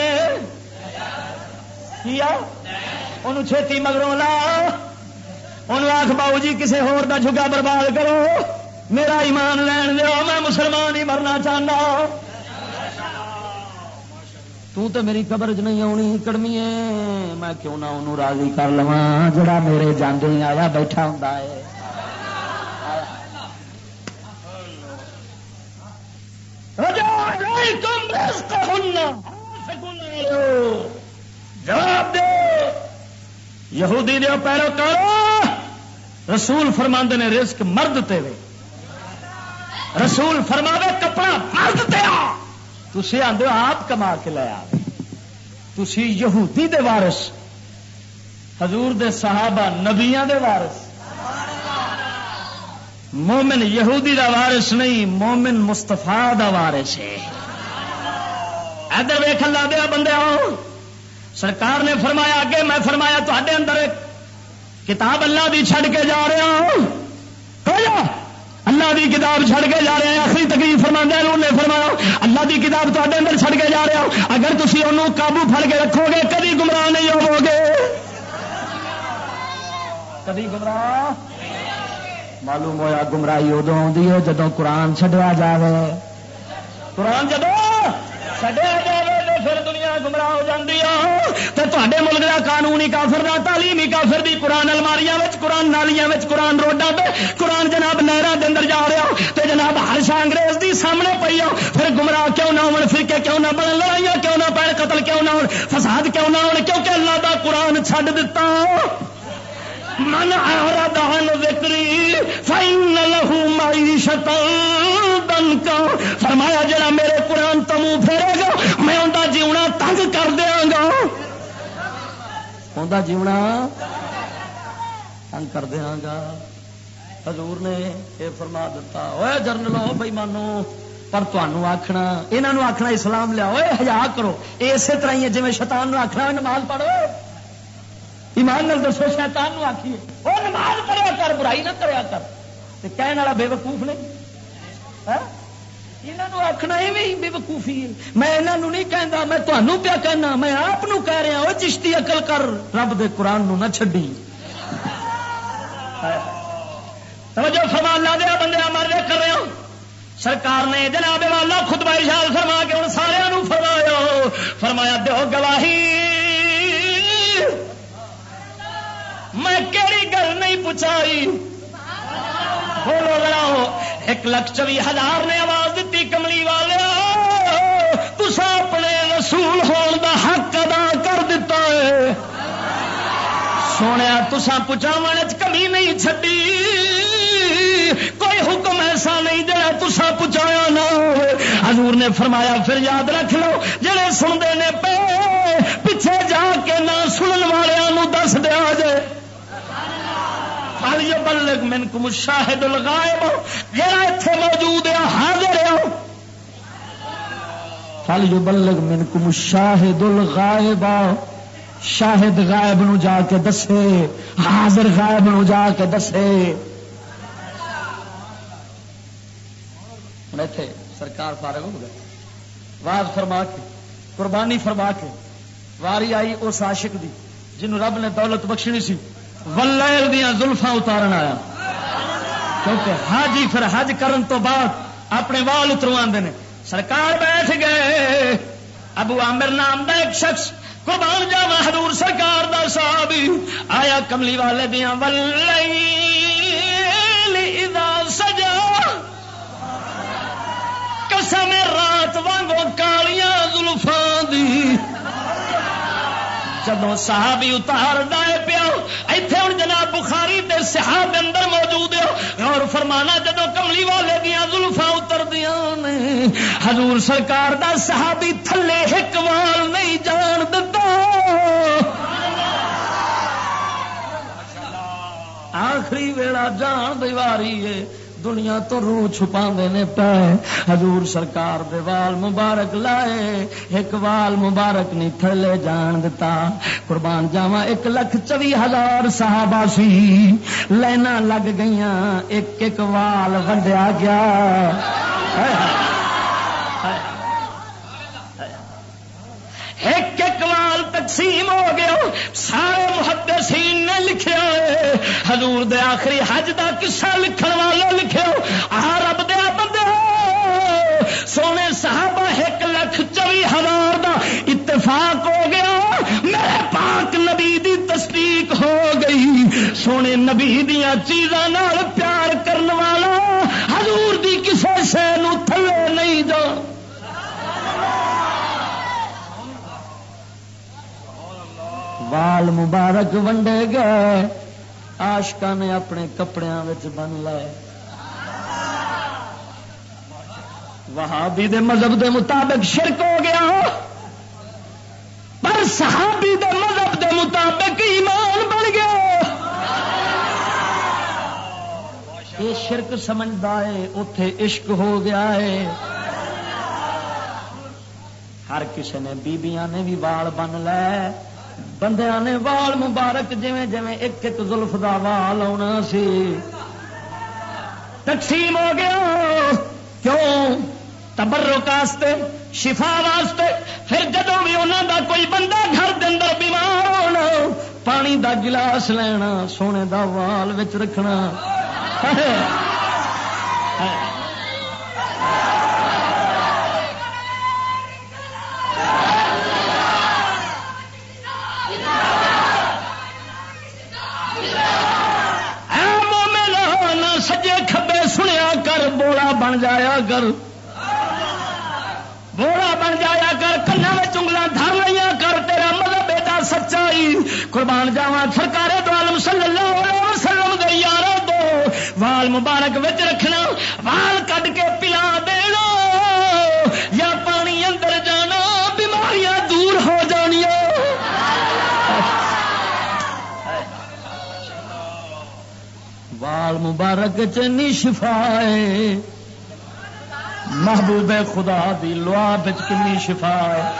کیا انہوں چھتی مگروں لا۔ انہوں آخ باؤ جی کسی ہور دا جھگا برباد کرو۔ میرا ایمان لین دو میں مسلمان ہی مرنا چاہنا تو تے میری قبر چ نہیں آنی کڑمی میں کیوں نہ انہوں راضی کر لوا جڑا میرے جانے آیا بیٹھا ہوں جواب دے. یہودی دے پیروکارو رسول فرما نے رزق مرد تے وے. رسول فرماوے کپڑا مرد تے تھی آدھے آپ کما کے لیا تھی یہودی دے وارث. حضور دے صحابہ نبیاں دے وارث. مومن یہودی دا وارث نہیں، مومن مستفا دا وارث ہے. ادھر ویخ لا دیا بندے سرکار نے فرمایا، اگے میں فرمایا تے اندر کتاب اللہ دی چھڑ کے جا رہا ہوں اللہ دی کتاب چھڑ کے جا رہے ہیں۔ آخری تکلیف فرما نے فرمایا، اللہ دی کتاب تے اندر چھڑ کے جا رہا ہوں اگر تھی انہوں قابو پھڑ کے رکھو گے کدی گمراہ نہیں ہوو گے کدی گمراہ؟ معلوم ہوا گمراہی ادو ہے جدو قرآن چڈیا جائے قرآن جدو چڈیا جائے پھر دنیا گمراہ ہو جاتی ہے تے ملک کا کافر دا کافر دی قرآن الماریاں قرآن نالیاں قرآن روڈا پہ قرآن جناب نہر اندر جا رہا تے جناب ہر شا انگریز دی سامنے پی آ پھر گمراہ کیوں نہ ہو فرقے کیوں نہ بڑھ لڑائیاں کیوں نہ پڑ قتل کیوں نہ ہو فساد کیوں نہ ہو کیونکہ اللہ دا قرآن چھڈ دتا من اعرض عن ذکری فإن له معیشت دنکا فرمایا، جڑا میرے قرآن تو منہ پھیرے گا، میں اندا جیونا تنگ کر دیاں گا اندا جیونا تنگ کر دیاں گا حضور نے یہ فرما دیتا اوے جرنلو بھائی مانو پر تمہوں آخنا یہاں آخنا اسلام لیا ہزار کرو۔ اسی طرح ہی ہے جی شیطان آخنا نماز پڑھو۔ ایمان نال دسو، شیطان نو آخیے وہ نماز کریا کر، برائی نہ کریا کر۔ کہنے والا بے وقوف نہیں یہاں آخنا بے وقوفی میں یہاں نہیں کہنا میں تمہوں پیا کہنا، میں آپ کہہ رہا وہ چشتی اقل کر، رب دے قرآن نو نہ چڈی ہاں؟ توجہ فرما لا دیا بندے مر کر رہے ہو سرکار نے جناب والا خود بائی شال فرما کے ہوں سارا فرمایا فرمایا دو گواہی۔ میں کہڑی گل نہیں پوچھائی بولو لڑاؤ ایک لکھ چوی ہزار نے آواز دیتی کملی والے۔ تسا اپنے رسول ہون دا حق ادا کر دیتا ہے۔ سونے تسا پچاو کمی نہیں چڈی کوئی حکم ایسا نہیں جڑا تسا پچایا نہ حضور نے فرمایا، پھر یاد رکھ لو، جڑے سنتے نے پے پیچھے جا کے نہ سنن والوں دس دیا جائے فل بلک من کو الغائب. جڑا اتنے موجود ہے، حاضر ہے۔ فل بلک من کو الغائب. شاہد غائب نو جا کے دسے، حاضر غائب نو جا کے دسے۔ سرکار فارغ ہو گئے۔ واز فرما کے، قربانی فرما کے، واری آئی اس عاشق دی، جنہوں رب نے دولت بخشنی سی۔ ولیل دیا زلفا اتارن آیا۔ کیونکہ حج ہی پھر حج کرن تو بعد اپنے وال اتروا نے۔ سرکار بیٹھ گئے۔ ابو عامر نام دا ایک شخص قربان جا حضور سرکار دا صحابی۔ آیا کملی والے دیا اذا سجا۔ قسم رات وانگو کالیاں زلفان دی۔ جدو صحابی اتار دے پیا ایتھے ہوں جناب بخاری دے صحاب اندر موجود ہو۔ اور فرمانا جدو کملی والے دیا زلفا اتر دیا حضور سرکار دا صحابی تھلے ایک وال نہیں جان دتا۔ آخری ویڑا جان دیواری ہے۔ دنیا تو روح چھپا نے پے حضور سرکار دے وال مبارک لائے۔ ایک وال مبارک نہیں تھلے جان دتا۔ قربان جاوا ایک لکھ چوی ہزار صحابہ سی۔ لینا لگ گئی ایک ایک وال ونڈیا گیا۔ ایک ایک وال تقسیم ہو گیا۔ سارے محدثین نے لکھیا ہے۔ حضور دے آخری حج دا قصہ لکھن والے لکھے آ رب دیا بندے سونے صحابہ ایک لکھ چوی ہزار دا اتفاق ہو گیا۔ میرے پاک نبی دی تصدیق ہو گئی۔ سونے نبی دیا چیزاں پیار کرنے والا حضور دی کسے شہ تھلے نہیں جان وال مبارک ونڈے گئے آشکا نے اپنے کپڑے بن لائے۔ وہابی دے مذہب دے مطابق شرک ہو گیا۔ پر صحابی دے مذہب دے مطابق ایمان بن گیا۔ یہ شرک سمجھتا ہے اتے عشق ہو گیا ہے۔ ہر کسی نے بیبیاں نے بھی وال بن لے بندیا نے وال مبارک جویں جویں ایک ایک زلف دا وال آنا سی۔ تقسیم ہو گیا۔ کیوں؟ تبرک واسطے، شفا واسطے۔ پھر جدو بھی انہوں دا کوئی بندہ گھر دے اندر بیمار ہونا، پانی دا گلاس لینا، سونے دا وال وچ رکھنا۔ بن جایا کر بولا بن جایا کر کنا میں چنگلا دھر لیا کر تیرا مطلب بیٹا سچائی قربان جاوا سرکار دو صلی اللہ علیہ وسلم گئی یار دو۔ وال مبارک وچ رکھنا۔ وال کٹ کے پلا دینا۔ یا پانی اندر جانا۔ بیماریاں دور ہو جانیا وال مبارک چنی شفا محبوب خدا دی لواب کنی شفا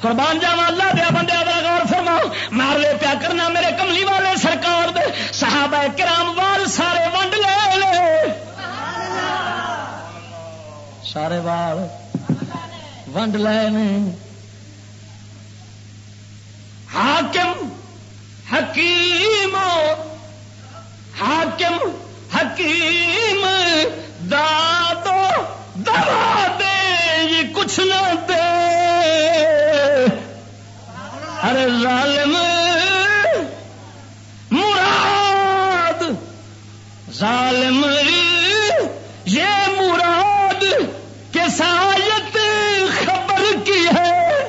قربان جاوا اللہ دیا بندے غور فرما مار لے پیا کرنا میرے کملی والے سرکار دے۔ صحابہ کرام وال سارے ونڈ لے لے۔ سارے وال ونڈ لے حاکم، حکیم، حاکم حکیم دادو دوا دے کچھ نہ دے۔ ارے ظالم، مراد۔ ظالم، یہ مراد کے سایت خبر کی ہے۔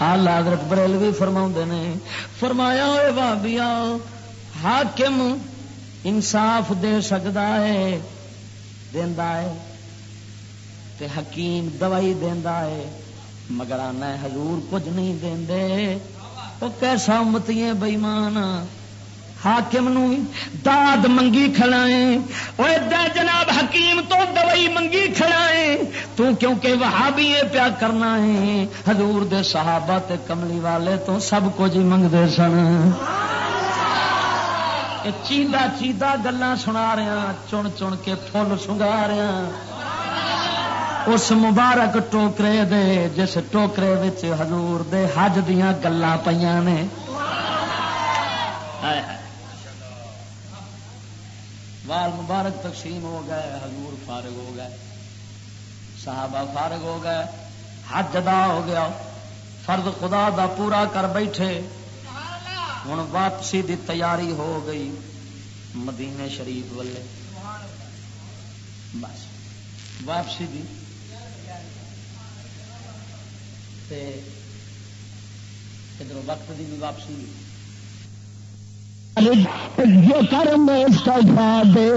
آلہ حضرت بریلوی فرما نے، فرمایا ہوئے بابیا حاکم انصاف دے سکتا ہے دینا ہے تے حکیم دوائی دینا ہے، مگر آنا حضور کچھ نہیں دے وہ کیسا امتی بئیمان حاکم نو داد منگی کھڑائے وہ جناب حکیم تو دوائی منگی کھڑائے تو کیونکہ وہابی پیا کرنا ہے، حضور دے صحابہ تے کملی والے تو سب کچھ ہی منگتے سن۔ چیدہ چیدہ گلا سنا رہا ہاں، چن چن کے فل سنگا رہا ہاں۔ اس مبارک ٹوکرے دے، جس ٹوکرے وچ حضور دے حج دیا گلا پہ نے۔ وال مبارک تقسیم ہو گئے، حضور فارغ ہو گئے۔ صحابہ فارغ ہو گئے۔ حج ادا ہو گیا۔ فرد خدا دا پورا کر بیٹھے۔ ہوں واپسی دی تیاری ہو گئی مدینے شریف والے بس واپسی دی ادھر وقت کی بھی واپسی کرم سفا دے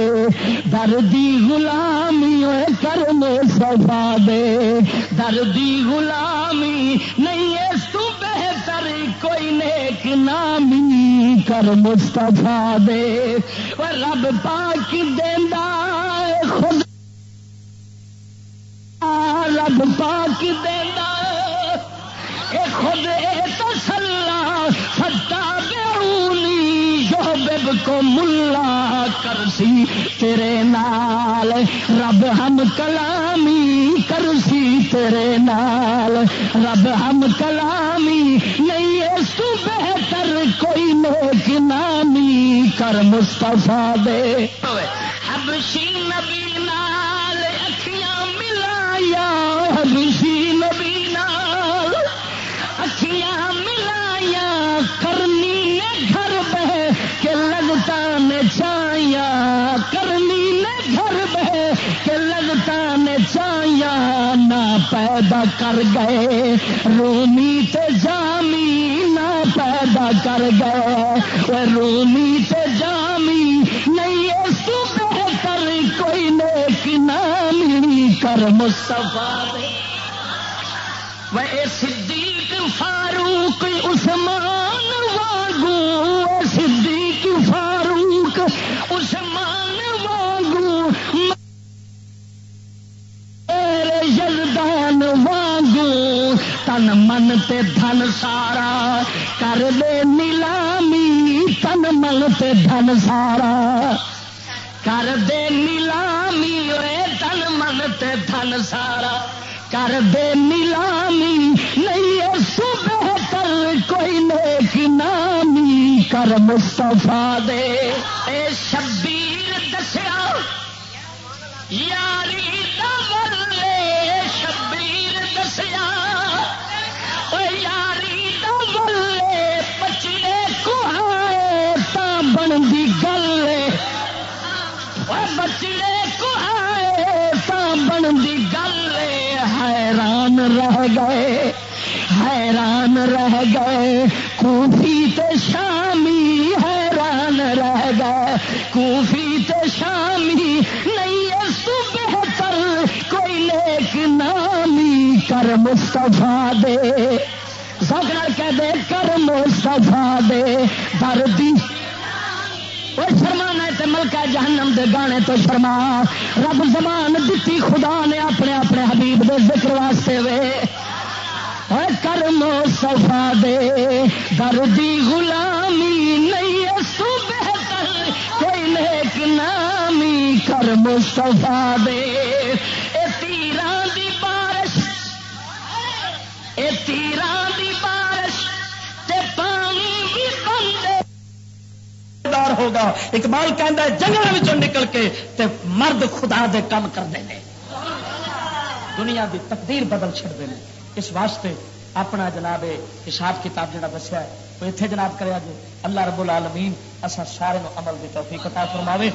دردی غلامی کرم سفا دے دردی غلامی نہیں اس تو بہتر کوئی نیک نامی کر مستفا دے۔ رب پاک دینا خود رب پاک دینا خود، اے تسلا بیونی جو بب کو ملا کرسی، تیرے نال رب ہم کلامی کرسی، تیرے نال رب ہم کلامی۔ نہیں اس تو بہتر کوئی نیک نامی کر مصطفیٰ دے۔ حبشی نبی نال اکھیاں ملایا حبشی نہ پیدا کر گئے، رومی تے جامی نہ پیدا کر گئے۔ رومی تے جامی نہیں اس بہتر کوئی نیک نامی کر، مصطفیٰ وہ من تے دھن سارا کر دے نیلامی تن من تے دھن سارا کر دے نیلامی تن من تے دھن سارا کر دے نیلامی نہیں اس بہتر کوئی نیک نامی کر مستفا دے اے شبیر دسیا یاری بچڑے کوہائے تا بن دی گل حیران رہ گئے، حیران رہ گئے، کوفی تے شامی حیران رہ گئے، کوفی تے شامی نہیں اس بہتر کوئی نیک نامی کر مستفا دے۔ سکڑ کے دے، کر مستفا دے۔ دردی وہ شرمانا کہ جہنم دے گانے تو فرما۔ رب زمان دیتی خدا نے اپنے اپنے حبیب دے ذکر واسطے وے۔ کرم صفا دے۔ دردی غلامی نہیں سو بہتر۔ کوئی نیک نامی کرم صفا دے۔ اے تیران دی بارش۔ اے تیران بندے ہوگا۔ اقبال کہہ جنگل نکل کے تے مرد خدا دے کام کرتے ہیں دنیا دی تقدیر بدل چڑتے ہیں اس واسطے اپنا جناب حساب کتاب جڑا دسیا ہے، وہ اتنے جناب کرے جی اللہ رب العالمین اصا سارے عمل کی توفیق عطا فرماوے۔